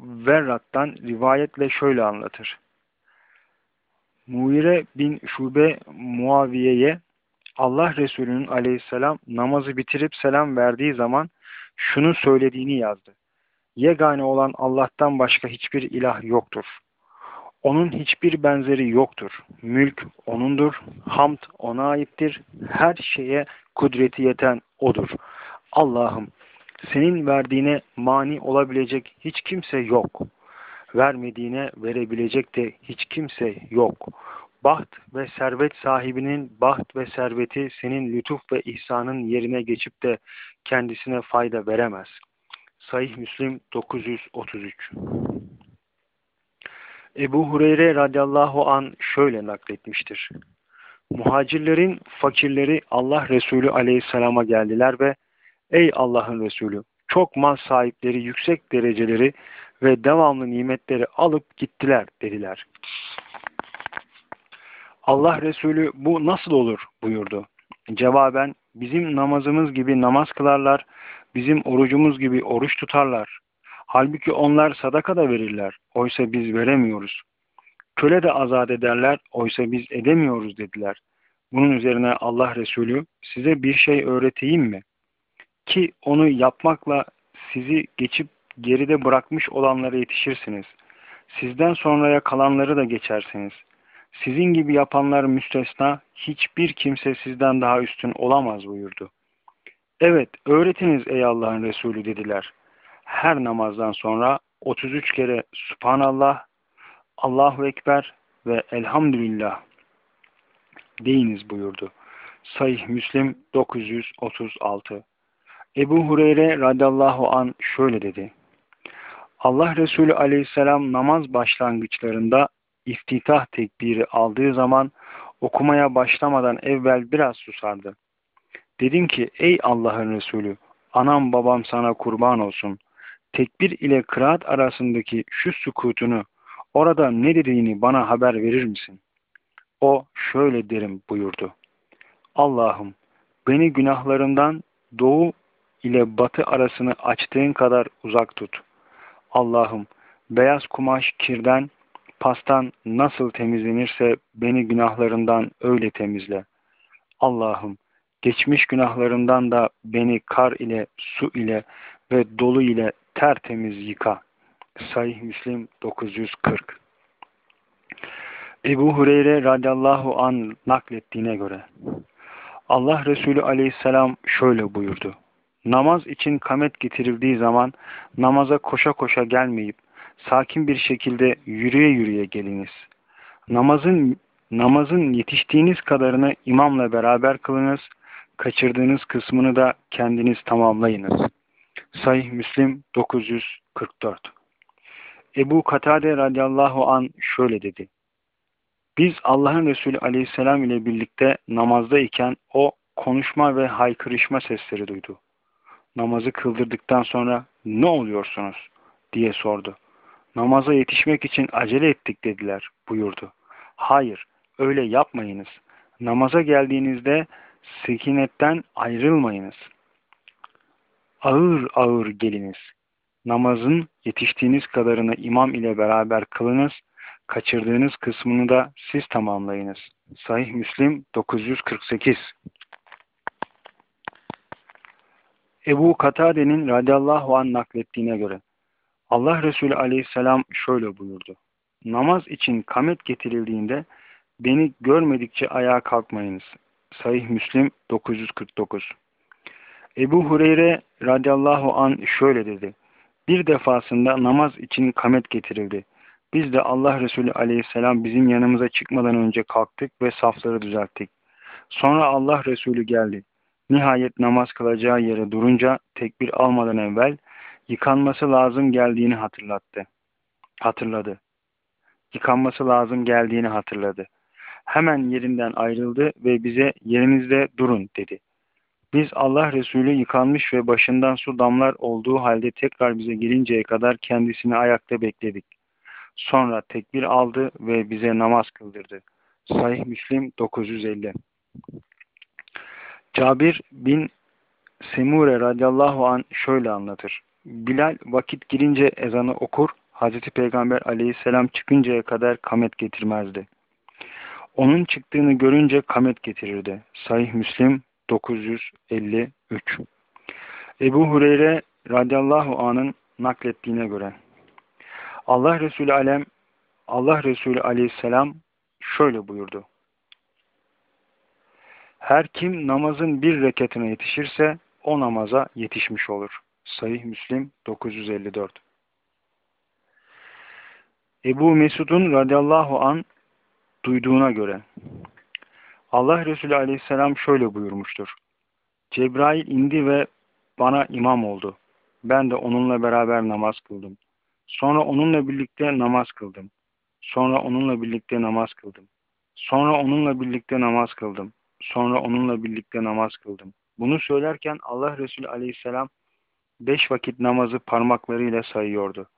Verrat'tan rivayetle şöyle anlatır. Muhire bin Şube Muaviye'ye Allah Resulü'nün aleyhisselam namazı bitirip selam verdiği zaman şunu söylediğini yazdı. Yegane olan Allah'tan başka hiçbir ilah yoktur. Onun hiçbir benzeri yoktur. Mülk O'nundur, hamd O'na aittir. Her şeye kudreti yeten O'dur. Allah'ım senin verdiğine mani olabilecek hiç kimse yok. Vermediğine verebilecek de hiç kimse yok. Baht ve servet sahibinin baht ve serveti senin lütuf ve ihsanın yerine geçip de kendisine fayda veremez. Sahih Müslim 933 Ebu Hureyre radıyallahu an şöyle nakletmiştir. Muhacirlerin fakirleri Allah Resulü aleyhisselama geldiler ve Ey Allah'ın Resulü çok mal sahipleri yüksek dereceleri ve devamlı nimetleri alıp gittiler dediler. Allah Resulü bu nasıl olur buyurdu. Cevaben bizim namazımız gibi namaz kılarlar, bizim orucumuz gibi oruç tutarlar. Halbuki onlar sadaka da verirler, oysa biz veremiyoruz. Köle de azat ederler, oysa biz edemiyoruz dediler. Bunun üzerine Allah Resulü size bir şey öğreteyim mi? Ki onu yapmakla sizi geçip geride bırakmış olanlara yetişirsiniz. Sizden sonraya kalanları da geçersiniz. Sizin gibi yapanlar müstesna, hiçbir kimse sizden daha üstün olamaz buyurdu. Evet, öğretiniz ey Allah'ın Resulü dediler. Her namazdan sonra 33 kere Subhanallah, Allahu Ekber ve Elhamdülillah deyiniz buyurdu. Sahih Müslim 936 Ebu Hureyre radıyallahu an şöyle dedi. Allah Resulü aleyhisselam namaz başlangıçlarında iftitah tekbiri aldığı zaman okumaya başlamadan evvel biraz susardı. Dedim ki ey Allah'ın Resulü anam babam sana kurban olsun. Tekbir ile kıraat arasındaki şu sükutunu orada ne dediğini bana haber verir misin? O şöyle derim buyurdu. Allah'ım beni günahlarımdan doğu ile batı arasını açtığın kadar uzak tut. Allah'ım beyaz kumaş kirden, pastan nasıl temizlenirse beni günahlarından öyle temizle. Allah'ım geçmiş günahlarımdan da beni kar ile, su ile ve dolu ile tertemiz yıka. Sahih Müslim 940 Ebu Hureyre radıyallahu an naklettiğine göre Allah Resulü aleyhisselam şöyle buyurdu. Namaz için kamet getirildiği zaman namaza koşa koşa gelmeyip sakin bir şekilde yürüye yürüye geliniz. Namazın namazın yetiştiğiniz kadarını imamla beraber kılınız, kaçırdığınız kısmını da kendiniz tamamlayınız. Sahih Müslim 944 Ebu Katade radıyallahu an şöyle dedi. Biz Allah'ın Resulü aleyhisselam ile birlikte namazdayken o konuşma ve haykırışma sesleri duydu. Namazı kıldırdıktan sonra ne oluyorsunuz diye sordu. Namaza yetişmek için acele ettik dediler buyurdu. Hayır öyle yapmayınız. Namaza geldiğinizde sekinetten ayrılmayınız. Ağır ağır geliniz. Namazın yetiştiğiniz kadarını imam ile beraber kılınız Kaçırdığınız kısmını da siz tamamlayınız. Sahih Müslim 948 Ebu Katade'nin radıyallahu an naklettiğine göre Allah Resulü aleyhisselam şöyle buyurdu. Namaz için kamet getirildiğinde beni görmedikçe ayağa kalkmayınız. Sahih Müslim 949 Ebu Hureyre radıyallahu an şöyle dedi. Bir defasında namaz için kamet getirildi. Biz de Allah Resulü aleyhisselam bizim yanımıza çıkmadan önce kalktık ve safları düzelttik. Sonra Allah Resulü geldi. Nihayet namaz kılacağı yere durunca tekbir almadan evvel yıkanması lazım geldiğini hatırlattı. Hatırladı. Yıkanması lazım geldiğini hatırladı. Hemen yerinden ayrıldı ve bize yerinizde durun dedi. Biz Allah Resulü yıkanmış ve başından su damlar olduğu halde tekrar bize gelinceye kadar kendisini ayakta bekledik. Sonra tekbir aldı ve bize namaz kıldırdı. Sahih Müslim 950 Cabir bin Semure radıyallahu an şöyle anlatır. Bilal vakit girince ezanı okur, Hazreti Peygamber aleyhisselam çıkıncaya kadar kamet getirmezdi. Onun çıktığını görünce kamet getirirdi. Sahih Müslim 953 Ebu Hureyre radıyallahu anın naklettiğine göre Allah Resulü alem Allah Resulü aleyhisselam şöyle buyurdu. Her kim namazın bir rekatına yetişirse o namaza yetişmiş olur. Sahih Müslim 954 Ebu Mesud'un radıyallahu an duyduğuna göre Allah Resulü aleyhisselam şöyle buyurmuştur. Cebrail indi ve bana imam oldu. Ben de onunla beraber namaz kıldım. Sonra onunla birlikte namaz kıldım. Sonra onunla birlikte namaz kıldım. Sonra onunla birlikte namaz kıldım. Sonra onunla birlikte namaz kıldım. Bunu söylerken Allah Resulü aleyhisselam beş vakit namazı parmaklarıyla sayıyordu.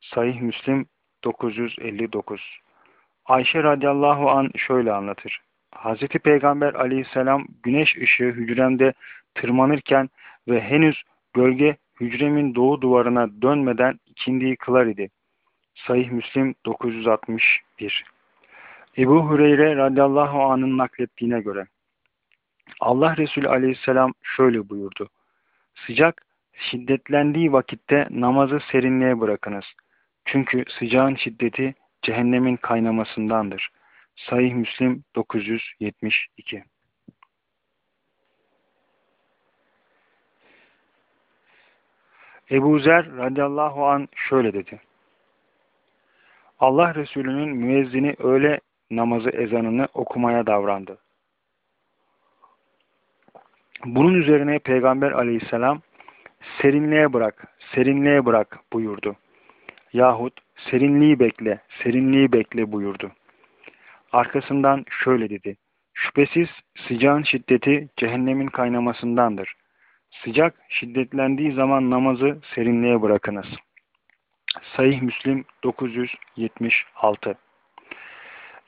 Sahih Müslim 959 Ayşe radıyallahu an şöyle anlatır. Hazreti Peygamber aleyhisselam güneş ışığı hücremde tırmanırken ve henüz gölge hücremin doğu duvarına dönmeden ikindiyi kılar idi. Sahih Müslim 961 Ebu Hureyre radıyallahu anh'ın naklettiğine göre Allah Resulü aleyhisselam şöyle buyurdu. Sıcak şiddetlendiği vakitte namazı serinliğe bırakınız. Çünkü sıcağın şiddeti cehennemin kaynamasındandır. Sahih Müslim 972 Ebu Zer radıyallahu an şöyle dedi. Allah Resulü'nün müezzini öyle namazı ezanını okumaya davrandı. Bunun üzerine Peygamber aleyhisselam serinliğe bırak, serinliğe bırak buyurdu. Yahut serinliği bekle, serinliği bekle buyurdu. Arkasından şöyle dedi. Şüphesiz sıcağın şiddeti cehennemin kaynamasındandır. Sıcak şiddetlendiği zaman namazı serinliğe bırakınız. Sahih Müslim 976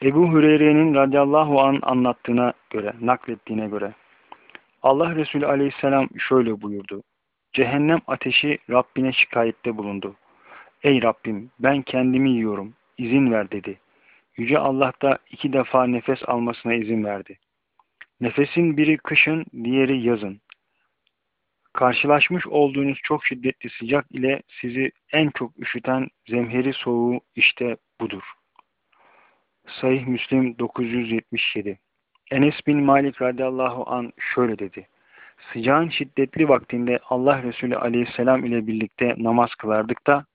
Ebu Hüreyre'nin radıyallahu an anlattığına göre, naklettiğine göre Allah Resulü aleyhisselam şöyle buyurdu. Cehennem ateşi Rabbine şikayette bulundu. Ey Rabbim ben kendimi yiyorum, izin ver dedi. Yüce Allah da iki defa nefes almasına izin verdi. Nefesin biri kışın, diğeri yazın. Karşılaşmış olduğunuz çok şiddetli sıcak ile sizi en çok üşüten zemheri soğuğu işte budur. Sahih Müslim 977 Enes bin Malik radıyallahu an şöyle dedi. Sıcağın şiddetli vaktinde Allah Resulü aleyhisselam ile birlikte namaz kılardık da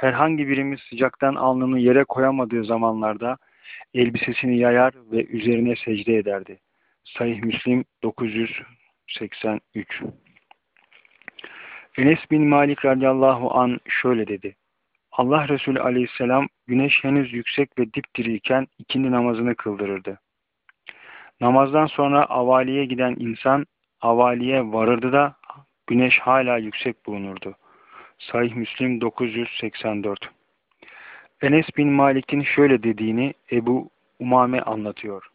herhangi birimiz sıcaktan alnını yere koyamadığı zamanlarda elbisesini yayar ve üzerine secde ederdi. Sahih Müslim 983 Enes bin Malik radıyallahu an şöyle dedi. Allah Resulü aleyhisselam güneş henüz yüksek ve dipdiriyken ikindi namazını kıldırırdı. Namazdan sonra avaliye giden insan avaliye varırdı da güneş hala yüksek bulunurdu. Sahih Müslim 984 Enes bin Malik'in şöyle dediğini Ebu Umame anlatıyor.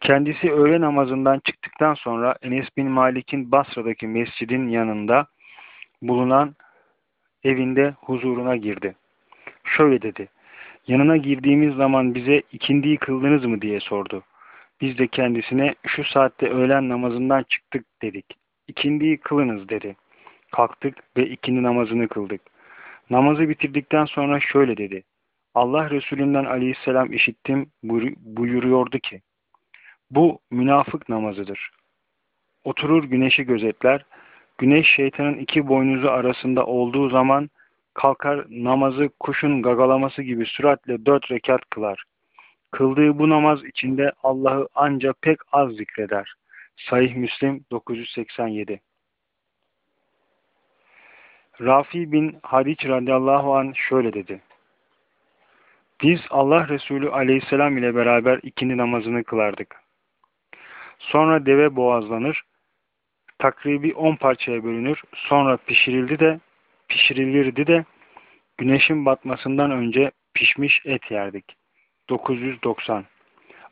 Kendisi öğle namazından çıktıktan sonra Enes bin Malik'in Basra'daki mescidin yanında bulunan evinde huzuruna girdi. Şöyle dedi. Yanına girdiğimiz zaman bize ikindiyi kıldınız mı diye sordu. Biz de kendisine şu saatte öğlen namazından çıktık dedik. İkindiyi kılınız dedi. Kalktık ve ikindi namazını kıldık. Namazı bitirdikten sonra şöyle dedi. Allah Resulünden aleyhisselam işittim buyuruyordu ki bu münafık namazıdır. Oturur güneşi gözetler. Güneş şeytanın iki boynuzu arasında olduğu zaman kalkar namazı kuşun gagalaması gibi süratle dört rekat kılar. Kıldığı bu namaz içinde Allah'ı ancak pek az zikreder. Sahih Müslim 987 Rafi bin Hadiç radıyallahu an şöyle dedi. Biz Allah Resulü aleyhisselam ile beraber ikindi namazını kılardık. Sonra deve boğazlanır, takribi on parçaya bölünür, sonra pişirildi de pişirilirdi de güneşin batmasından önce pişmiş et yerdik. 990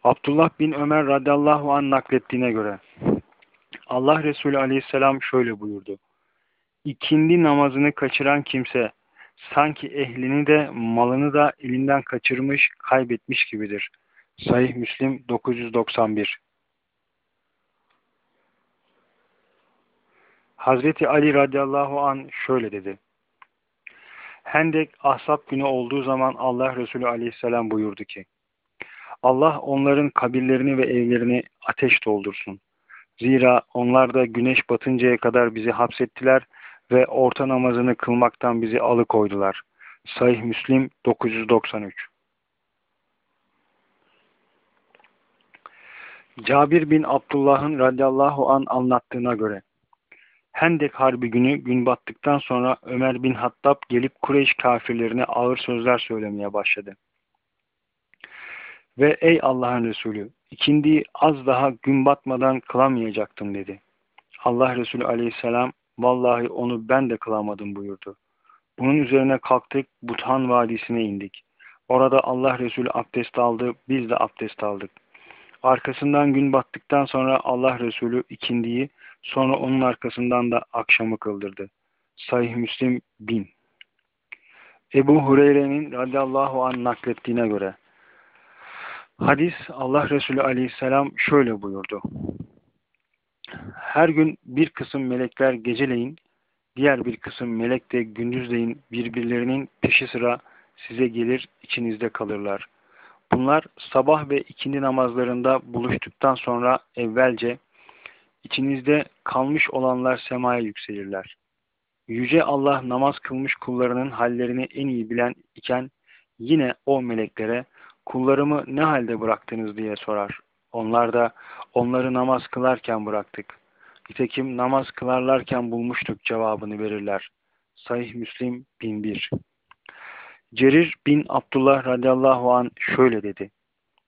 Abdullah bin Ömer radıyallahu an naklettiğine göre Allah Resulü aleyhisselam şöyle buyurdu. İkindi namazını kaçıran kimse sanki ehlini de malını da elinden kaçırmış, kaybetmiş gibidir. Sahih Müslim 991 Hazreti Ali radıyallahu an şöyle dedi. Hendek Ahzab günü olduğu zaman Allah Resulü aleyhisselam buyurdu ki Allah onların kabirlerini ve evlerini ateş doldursun. Zira onlar da güneş batıncaya kadar bizi hapsettiler ve orta namazını kılmaktan bizi alıkoydular. Sahih Müslim 993 Cabir bin Abdullah'ın radıyallahu an anlattığına göre Hendek Harbi günü gün battıktan sonra Ömer bin Hattab gelip Kureyş kafirlerine ağır sözler söylemeye başladı. Ve ey Allah'ın Resulü İkindiyi az daha gün batmadan kılamayacaktım dedi. Allah Resulü aleyhisselam vallahi onu ben de kılamadım buyurdu. Bunun üzerine kalktık Buthan Vadisi'ne indik. Orada Allah Resulü abdest aldı, biz de abdest aldık. Arkasından gün battıktan sonra Allah Resulü ikindiyi, sonra onun arkasından da akşamı kıldırdı. Sahih Müslim bin. Ebu Hureyre'nin radıyallahu an naklettiğine göre hadis Allah Resulü aleyhisselam şöyle buyurdu. Her gün bir kısım melekler geceleyin, diğer bir kısım melek de gündüzleyin birbirlerinin peşi sıra size gelir, içinizde kalırlar. Bunlar sabah ve ikindi namazlarında buluştuktan sonra evvelce içinizde kalmış olanlar semaya yükselirler. Yüce Allah namaz kılmış kullarının hallerini en iyi bilen iken yine o meleklere kullarımı ne halde bıraktınız diye sorar. Onlar da onları namaz kılarken bıraktık. Nitekim namaz kılarlarken bulmuştuk cevabını verirler. Sahih Müslim 1001 Cerir bin Abdullah radıyallahu an şöyle dedi.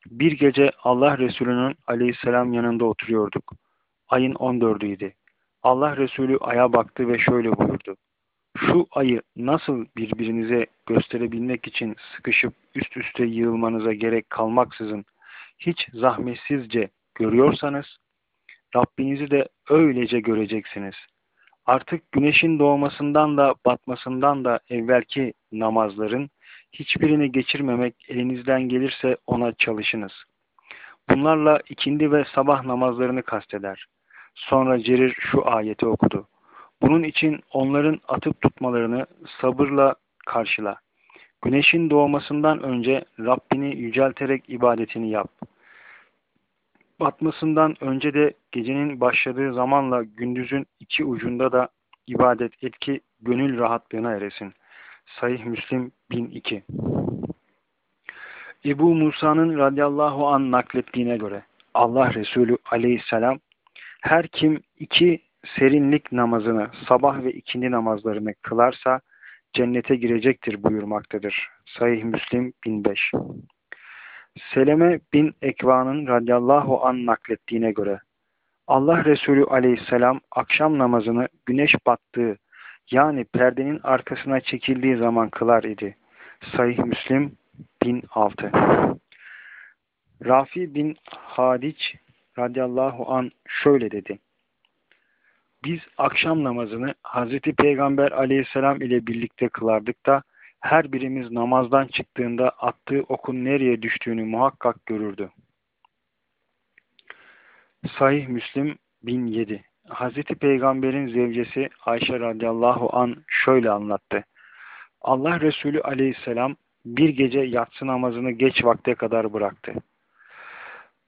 Bir gece Allah Resulü'nün aleyhisselam yanında oturuyorduk. Ayın 14'üydü. Allah Resulü aya baktı ve şöyle buyurdu. Şu ayı nasıl birbirinize gösterebilmek için sıkışıp üst üste yığılmanıza gerek kalmaksızın hiç zahmetsizce görüyorsanız Rabbinizi de öylece göreceksiniz. Artık güneşin doğmasından da batmasından da evvelki namazların hiçbirini geçirmemek elinizden gelirse ona çalışınız. Bunlarla ikindi ve sabah namazlarını kasteder. Sonra Cerir şu ayeti okudu. Bunun için onların atıp tutmalarını sabırla karşıla. Güneşin doğmasından önce Rabbini yücelterek ibadetini yap. Batmasından önce de gecenin başladığı zamanla gündüzün iki ucunda da ibadet et ki gönül rahatlığına eresin. Sahih Müslim 1002 Ebu Musa'nın radıyallahu an naklettiğine göre Allah Resulü aleyhisselam her kim iki serinlik namazını sabah ve ikindi namazlarını kılarsa cennete girecektir buyurmaktadır. Sahih Müslim 1005 Seleme bin Ekva'nın radıyallahu an naklettiğine göre Allah Resulü aleyhisselam akşam namazını güneş battığı yani perdenin arkasına çekildiği zaman kılar idi. Sahih Müslim 1006 Rafi bin Hadiç radıyallahu an şöyle dedi. Biz akşam namazını Hazreti Peygamber aleyhisselam ile birlikte kılardık da her birimiz namazdan çıktığında attığı okun nereye düştüğünü muhakkak görürdü. Sahih Müslim 1007 Hazreti Peygamber'in zevcesi Ayşe radıyallahu an şöyle anlattı. Allah Resulü aleyhisselam bir gece yatsı namazını geç vakte kadar bıraktı.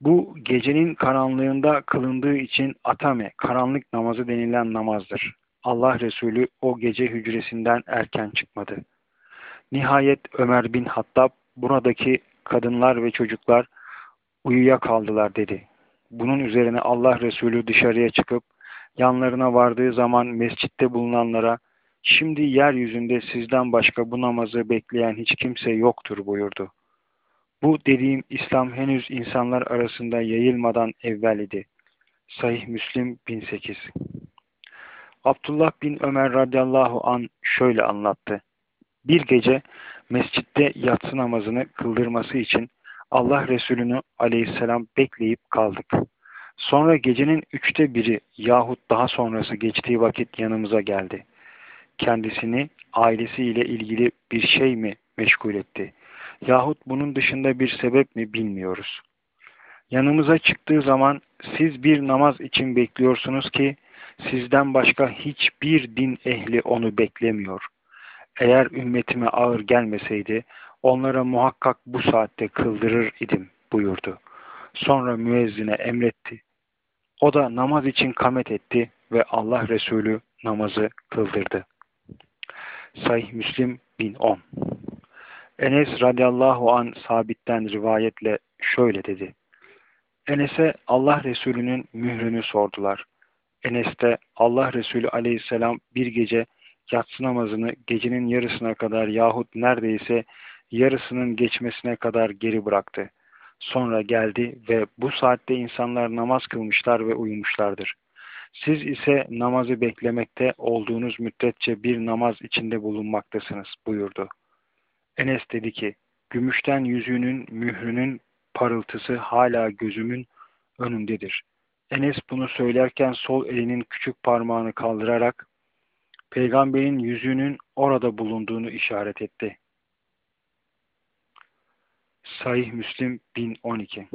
Bu gecenin karanlığında kılındığı için atame, karanlık namazı denilen namazdır. Allah Resulü o gece hücresinden erken çıkmadı. Nihayet Ömer bin Hattab buradaki kadınlar ve çocuklar uyuya kaldılar dedi. Bunun üzerine Allah Resulü dışarıya çıkıp yanlarına vardığı zaman mescitte bulunanlara şimdi yeryüzünde sizden başka bu namazı bekleyen hiç kimse yoktur buyurdu. Bu dediğim İslam henüz insanlar arasında yayılmadan evvel idi. Sahih Müslim 1008 Abdullah bin Ömer radıyallahu an şöyle anlattı. Bir gece mescitte yatsı namazını kıldırması için Allah Resulü'nü aleyhisselam bekleyip kaldık. Sonra gecenin üçte biri yahut daha sonrası geçtiği vakit yanımıza geldi. Kendisini ailesiyle ilgili bir şey mi meşgul etti? Yahut bunun dışında bir sebep mi bilmiyoruz. Yanımıza çıktığı zaman siz bir namaz için bekliyorsunuz ki sizden başka hiçbir din ehli onu beklemiyor. Eğer ümmetime ağır gelmeseydi onlara muhakkak bu saatte kıldırır idim buyurdu. Sonra müezzine emretti. O da namaz için kamet etti ve Allah Resulü namazı kıldırdı. Sahih Müslim 1010 Enes radıyallahu an sabitten rivayetle şöyle dedi. Enes'e Allah Resulü'nün mührünü sordular. Enes de Allah Resulü aleyhisselam bir gece yatsı namazını gecenin yarısına kadar yahut neredeyse yarısının geçmesine kadar geri bıraktı. sonra geldi ve bu saatte insanlar namaz kılmışlar ve uyumuşlardır. Siz ise namazı beklemekte olduğunuz müddetçe bir namaz içinde bulunmaktasınız buyurdu. Enes dedi ki, gümüşten yüzüğünün mührünün parıltısı hala gözümün önündedir. Enes bunu söylerken sol elinin küçük parmağını kaldırarak peygamberin yüzüğünün orada bulunduğunu işaret etti. Sahih Müslim 1012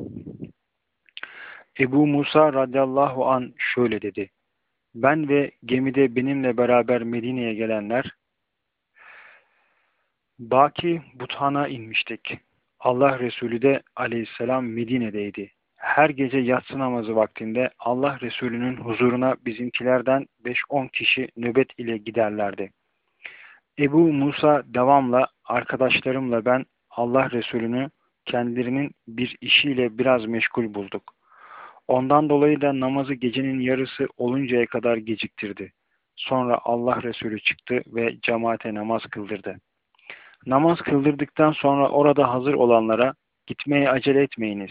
Ebu Musa radıyallahu an şöyle dedi. Ben ve gemide benimle beraber Medine'ye gelenler Baki Buthan'a inmiştik. Allah Resulü de aleyhisselam Medine'deydi. Her gece yatsı namazı vaktinde Allah Resulü'nün huzuruna bizimkilerden 5-10 kişi nöbet ile giderlerdi. Ebu Musa devamla arkadaşlarımla ben Allah Resulü'nü kendilerinin bir işiyle biraz meşgul bulduk. Ondan dolayı da namazı gecenin yarısı oluncaya kadar geciktirdi. Sonra Allah Resulü çıktı ve cemaate namaz kıldırdı. Namaz kıldırdıktan sonra orada hazır olanlara gitmeye acele etmeyiniz.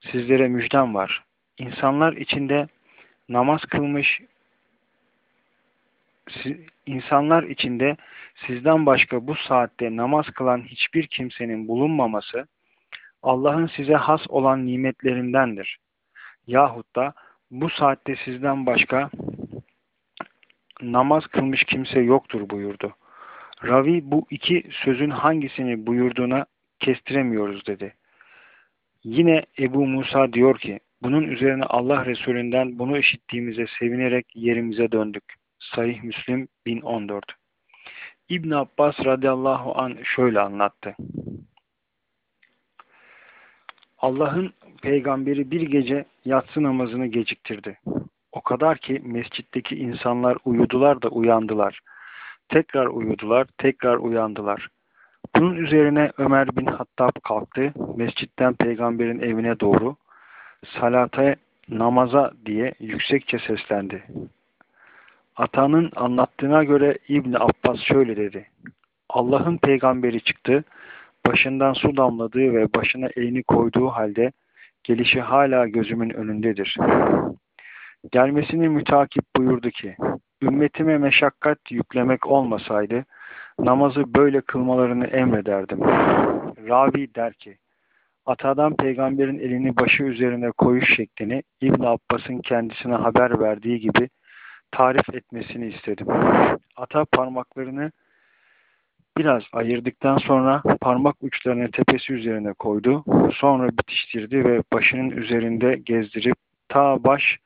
Sizlere müjdem var. İnsanlar içinde namaz kılmış insanlar içinde sizden başka bu saatte namaz kılan hiçbir kimsenin bulunmaması Allah'ın size has olan nimetlerindendir. Yahut da bu saatte sizden başka namaz kılmış kimse yoktur buyurdu. Ravi bu iki sözün hangisini buyurduğuna kestiremiyoruz dedi. Yine Ebu Musa diyor ki, bunun üzerine Allah Resulünden bunu işittiğimize sevinerek yerimize döndük. Sahih Müslim 1014 İbn Abbas radıyallahu an şöyle anlattı. Allah'ın peygamberi bir gece yatsı namazını geciktirdi. O kadar ki mescitteki insanlar uyudular da uyandılar. Tekrar uyudular, tekrar uyandılar. Bunun üzerine Ömer bin Hattab kalktı, mescitten peygamberin evine doğru, salata, namaza diye yüksekçe seslendi. Atanın anlattığına göre İbn Abbas şöyle dedi. Allah'ın peygamberi çıktı, başından su damladığı ve başına elini koyduğu halde gelişi hala gözümün önündedir. Gelmesini mütakip buyurdu ki, ümmetime meşakkat yüklemek olmasaydı, namazı böyle kılmalarını emrederdim. Ravi der ki, Atadan peygamberin elini başı üzerine koyuş şeklini İbn Abbas'ın kendisine haber verdiği gibi tarif etmesini istedim. Ata parmaklarını Biraz ayırdıktan sonra parmak uçlarını tepesi üzerine koydu. Sonra bitiştirdi ve başının üzerinde gezdirip ta baş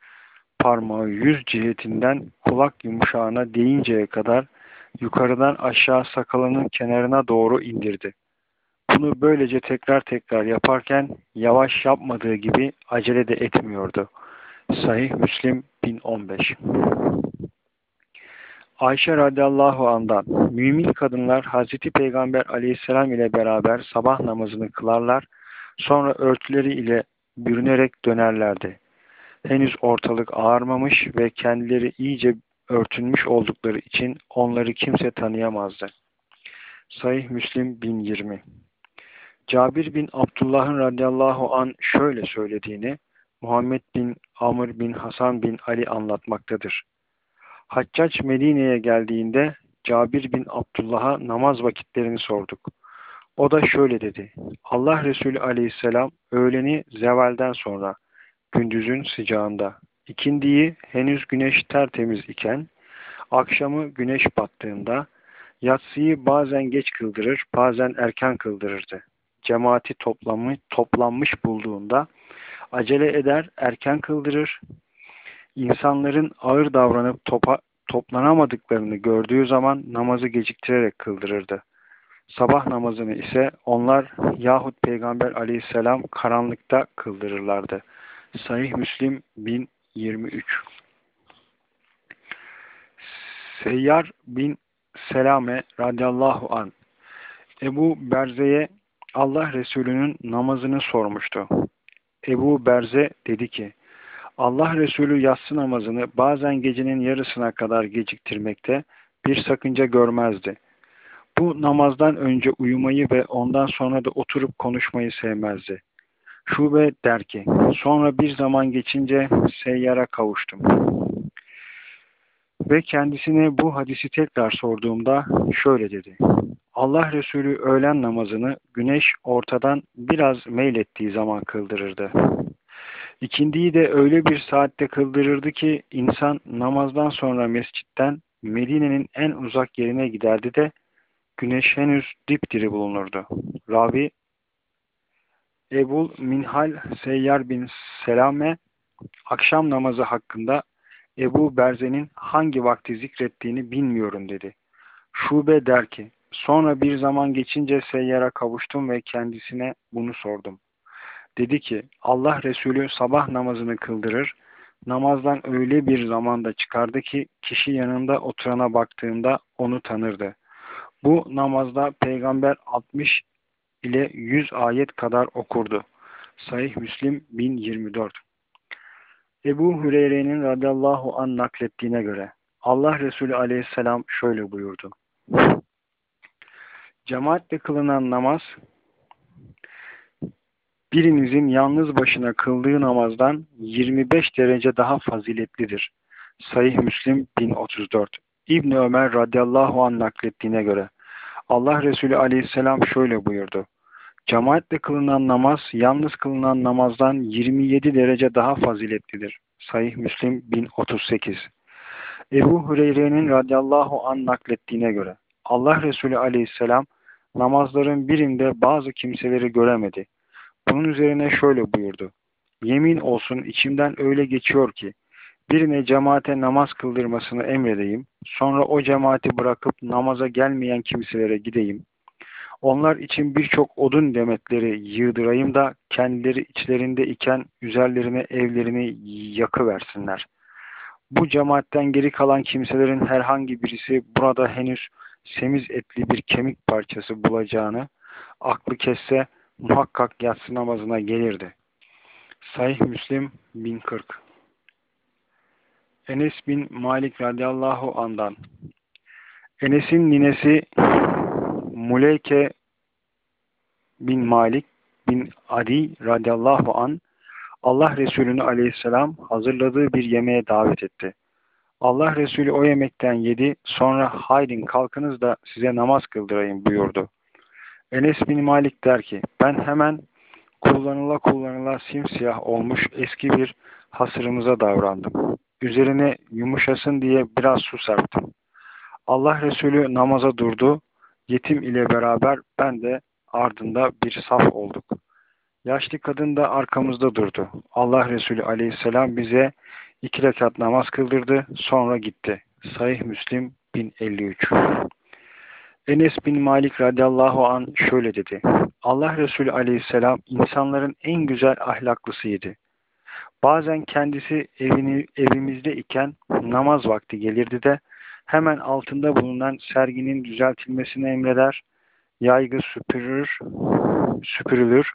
parmağı yüz cihetinden kulak yumuşağına değinceye kadar yukarıdan aşağı sakalının kenarına doğru indirdi. Bunu böylece tekrar tekrar yaparken yavaş yapmadığı gibi acele de etmiyordu. Sahih Müslim 1015 Ayşe radıyallahu andan mümin kadınlar Hazreti Peygamber aleyhisselam ile beraber sabah namazını kılarlar sonra örtüleri ile bürünerek dönerlerdi. Henüz ortalık ağarmamış ve kendileri iyice örtünmüş oldukları için onları kimse tanıyamazdı. Sahih Müslim 1020 Cabir bin Abdullah'ın radıyallahu an şöyle söylediğini Muhammed bin Amr bin Hasan bin Ali anlatmaktadır. Haccac Medine'ye geldiğinde Cabir bin Abdullah'a namaz vakitlerini sorduk. O da şöyle dedi. Allah Resulü aleyhisselam öğleni zevalden sonra gündüzün sıcağında, ikindiyi henüz güneş tertemiz iken, akşamı güneş battığında, yatsıyı bazen geç kıldırır, bazen erken kıldırırdı. Cemaati toplanmış, toplanmış bulduğunda acele eder, erken kıldırır, insanların ağır davranıp topa, toplanamadıklarını gördüğü zaman namazı geciktirerek kıldırırdı. Sabah namazını ise onlar yahut Peygamber aleyhisselam karanlıkta kıldırırlardı. Sahih Müslim 1023 Seyyar bin Selame radıyallahu an Ebu Berze'ye Allah Resulü'nün namazını sormuştu. Ebu Berze dedi ki Allah Resulü yatsı namazını bazen gecenin yarısına kadar geciktirmekte bir sakınca görmezdi. Bu namazdan önce uyumayı ve ondan sonra da oturup konuşmayı sevmezdi. Şube der ki, sonra bir zaman geçince seyyara kavuştum. Ve kendisine bu hadisi tekrar sorduğumda şöyle dedi. Allah Resulü öğlen namazını güneş ortadan biraz meylettiği zaman kıldırırdı. İkindiyi de öyle bir saatte kıldırırdı ki insan namazdan sonra mescitten Medine'nin en uzak yerine giderdi de güneş henüz dipdiri bulunurdu. Ravi Ebul Minhal Seyyar bin Selame akşam namazı hakkında Ebu Berze'nin hangi vakti zikrettiğini bilmiyorum dedi. Şube der ki, sonra bir zaman geçince seyyara kavuştum ve kendisine bunu sordum. Dedi ki, Allah Resulü sabah namazını kıldırır, namazdan öyle bir zamanda çıkardı ki kişi yanında oturana baktığında onu tanırdı. Bu namazda peygamber 60 ile 100 ayet kadar okurdu. Sahih Müslim 1024 Ebu Hüreyre'nin radıyallahu an naklettiğine göre Allah Resulü aleyhisselam şöyle buyurdu. Cemaatle kılınan namaz birinizin yalnız başına kıldığı namazdan 25 derece daha faziletlidir. Sahih Müslim 1034 İbni Ömer radıyallahu an naklettiğine göre Allah Resulü aleyhisselam şöyle buyurdu. Cemaatle kılınan namaz, yalnız kılınan namazdan 27 derece daha faziletlidir. Sahih Müslim 1038 Ebu Hureyre'nin radıyallahu an naklettiğine göre Allah Resulü aleyhisselam namazların birinde bazı kimseleri göremedi. Bunun üzerine şöyle buyurdu. Yemin olsun içimden öyle geçiyor ki birine cemaate namaz kıldırmasını emredeyim. Sonra o cemaati bırakıp namaza gelmeyen kimselere gideyim. Onlar için birçok odun demetleri yığdırayım da kendileri içlerinde iken üzerlerine evlerini yakıversinler. Bu cemaatten geri kalan kimselerin herhangi birisi burada henüz semiz etli bir kemik parçası bulacağını aklı kesse muhakkak yatsı namazına gelirdi. Sahih Müslim 1040 Enes bin Malik radıyallahu andan Enes'in ninesi Muleyke bin Malik bin Adi radıyallahu an Allah Resulü'nü aleyhisselam hazırladığı bir yemeğe davet etti. Allah Resulü o yemekten yedi, sonra haydin kalkınız da size namaz kıldırayım buyurdu. Enes bin Malik der ki, ben hemen kullanıla kullanıla simsiyah olmuş eski bir hasırımıza davrandım. Üzerine yumuşasın diye biraz su serptim. Allah Resulü namaza durdu. Yetim ile beraber ben de ardında bir saf olduk. Yaşlı kadın da arkamızda durdu. Allah Resulü aleyhisselam bize iki rekat namaz kıldırdı. Sonra gitti. Sahih Müslim 1053 Enes bin Malik radıyallahu an şöyle dedi. Allah Resulü aleyhisselam insanların en güzel ahlaklısıydı. Bazen kendisi evini, evimizde iken namaz vakti gelirdi de hemen altında bulunan serginin düzeltilmesini emreder, yaygı süpürür, süpürülür,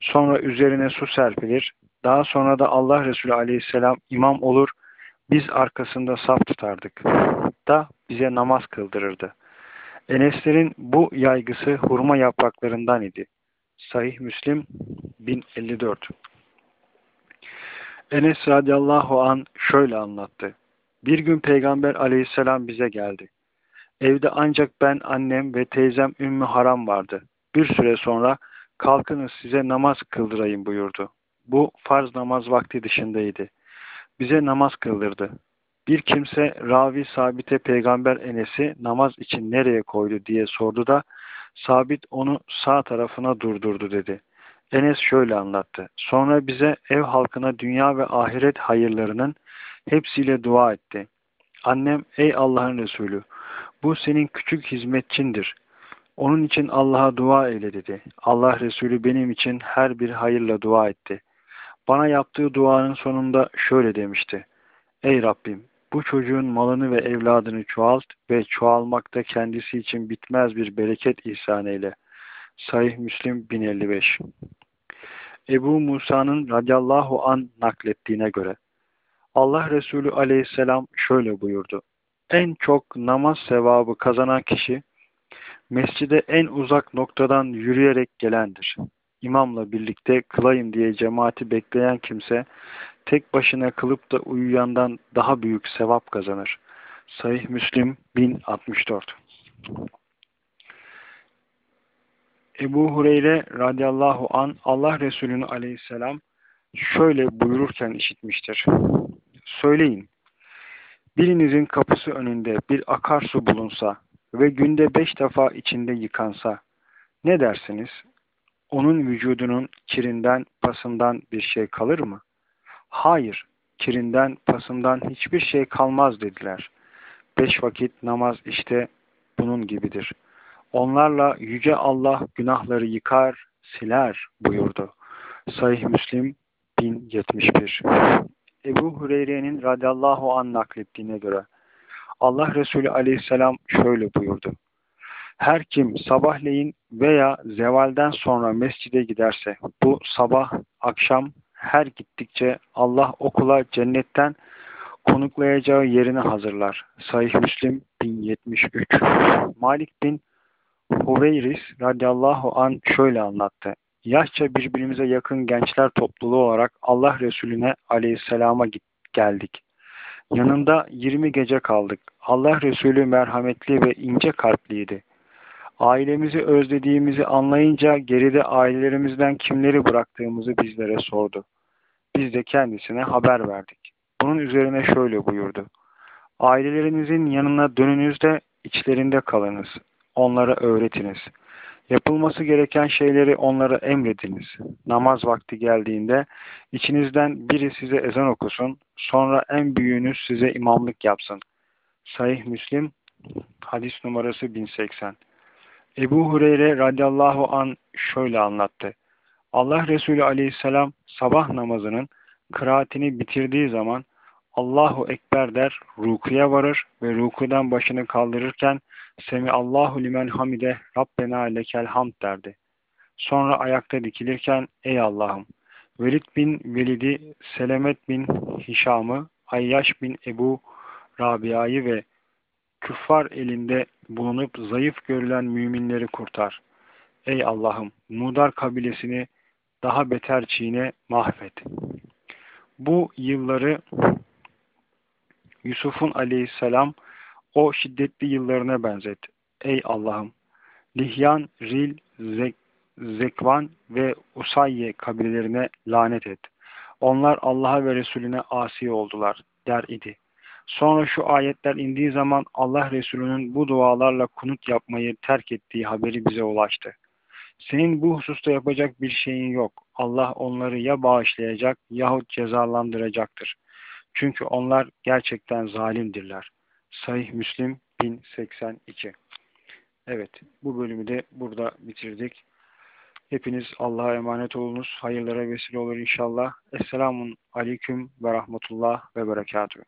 sonra üzerine su serpilir, daha sonra da Allah Resulü aleyhisselam imam olur, biz arkasında saf tutardık da bize namaz kıldırırdı. Eneslerin bu yaygısı hurma yapraklarından idi. Sahih Müslim 1054 Enes radıyallahu an şöyle anlattı. Bir gün Peygamber aleyhisselam bize geldi. Evde ancak ben, annem ve teyzem Ümmü Haram vardı. Bir süre sonra kalkınız size namaz kıldırayım buyurdu. Bu farz namaz vakti dışındaydı. Bize namaz kıldırdı. Bir kimse ravi sabite peygamber Enes'i namaz için nereye koydu diye sordu da sabit onu sağ tarafına durdurdu dedi. Enes şöyle anlattı. Sonra bize ev halkına dünya ve ahiret hayırlarının hepsiyle dua etti. Annem ey Allah'ın Resulü bu senin küçük hizmetçindir. Onun için Allah'a dua eyle dedi. Allah Resulü benim için her bir hayırla dua etti. Bana yaptığı duanın sonunda şöyle demişti. Ey Rabbim bu çocuğun malını ve evladını çoğalt ve çoğalmakta kendisi için bitmez bir bereket ihsan eyle. Sahih Müslim 1055 Ebu Musa'nın radıyallahu an naklettiğine göre Allah Resulü aleyhisselam şöyle buyurdu. En çok namaz sevabı kazanan kişi mescide en uzak noktadan yürüyerek gelendir. imamla birlikte kılayım diye cemaati bekleyen kimse tek başına kılıp da uyuyandan daha büyük sevap kazanır. Sahih Müslim 1064 Ebu Hureyre radıyallahu an Allah Resulü'nü aleyhisselam şöyle buyururken işitmiştir. Söyleyin, birinizin kapısı önünde bir akarsu bulunsa ve günde beş defa içinde yıkansa, ne dersiniz? Onun vücudunun kirinden, pasından bir şey kalır mı? Hayır, kirinden, pasından hiçbir şey kalmaz dediler. Beş vakit namaz işte bunun gibidir. Onlarla Yüce Allah günahları yıkar, siler buyurdu. Sahih Müslim 1071 Ebu Hureyre'nin radıyallahu an naklettiğine göre Allah Resulü aleyhisselam şöyle buyurdu. Her kim sabahleyin veya zevalden sonra mescide giderse bu sabah, akşam her gittikçe Allah okula cennetten konuklayacağı yerini hazırlar. Sahih Müslim 1073 Malik bin Huveyris radıyallahu an şöyle anlattı. Yaşça birbirimize yakın gençler topluluğu olarak Allah Resulüne aleyhisselama geldik. Yanında 20 gece kaldık. Allah Resulü merhametli ve ince kalpliydi. Ailemizi özlediğimizi anlayınca geride ailelerimizden kimleri bıraktığımızı bizlere sordu. Biz de kendisine haber verdik. Bunun üzerine şöyle buyurdu. Ailelerinizin yanına dönünüzde içlerinde kalınız. Onlara öğretiniz. Yapılması gereken şeyleri onlara emrediniz. Namaz vakti geldiğinde içinizden biri size ezan okusun, sonra en büyüğünüz size imamlık yapsın. Sahih Müslim, hadis numarası 1080. Ebu Hureyre radıyallahu an şöyle anlattı. Allah Resulü aleyhisselam sabah namazının kıraatini bitirdiği zaman Allahu Ekber der, rukuya varır ve rukudan başını kaldırırken Semi Allahu limen hamide Rabbena lekel hamd derdi. Sonra ayakta dikilirken ey Allah'ım Velid bin Velid'i, Selemet bin Hişam'ı, Ayyaş bin Ebu Rabia'yı ve küffar elinde bulunup zayıf görülen müminleri kurtar. Ey Allah'ım Mudar kabilesini daha beter çiğne mahvet. Bu yılları Yusuf'un aleyhisselam o şiddetli yıllarına benzet. Ey Allah'ım! Lihyan, Ril, Zek, Zekvan ve Usayye kabilelerine lanet et. Onlar Allah'a ve Resulüne asi oldular der idi. Sonra şu ayetler indiği zaman Allah Resulü'nün bu dualarla kunut yapmayı terk ettiği haberi bize ulaştı. Senin bu hususta yapacak bir şeyin yok. Allah onları ya bağışlayacak yahut cezalandıracaktır. Çünkü onlar gerçekten zalimdirler. Sahih Müslim 1082 Evet bu bölümü de burada bitirdik. Hepiniz Allah'a emanet olunuz. Hayırlara vesile olur inşallah. Esselamun Aleyküm ve Rahmetullah ve Berekatuhu.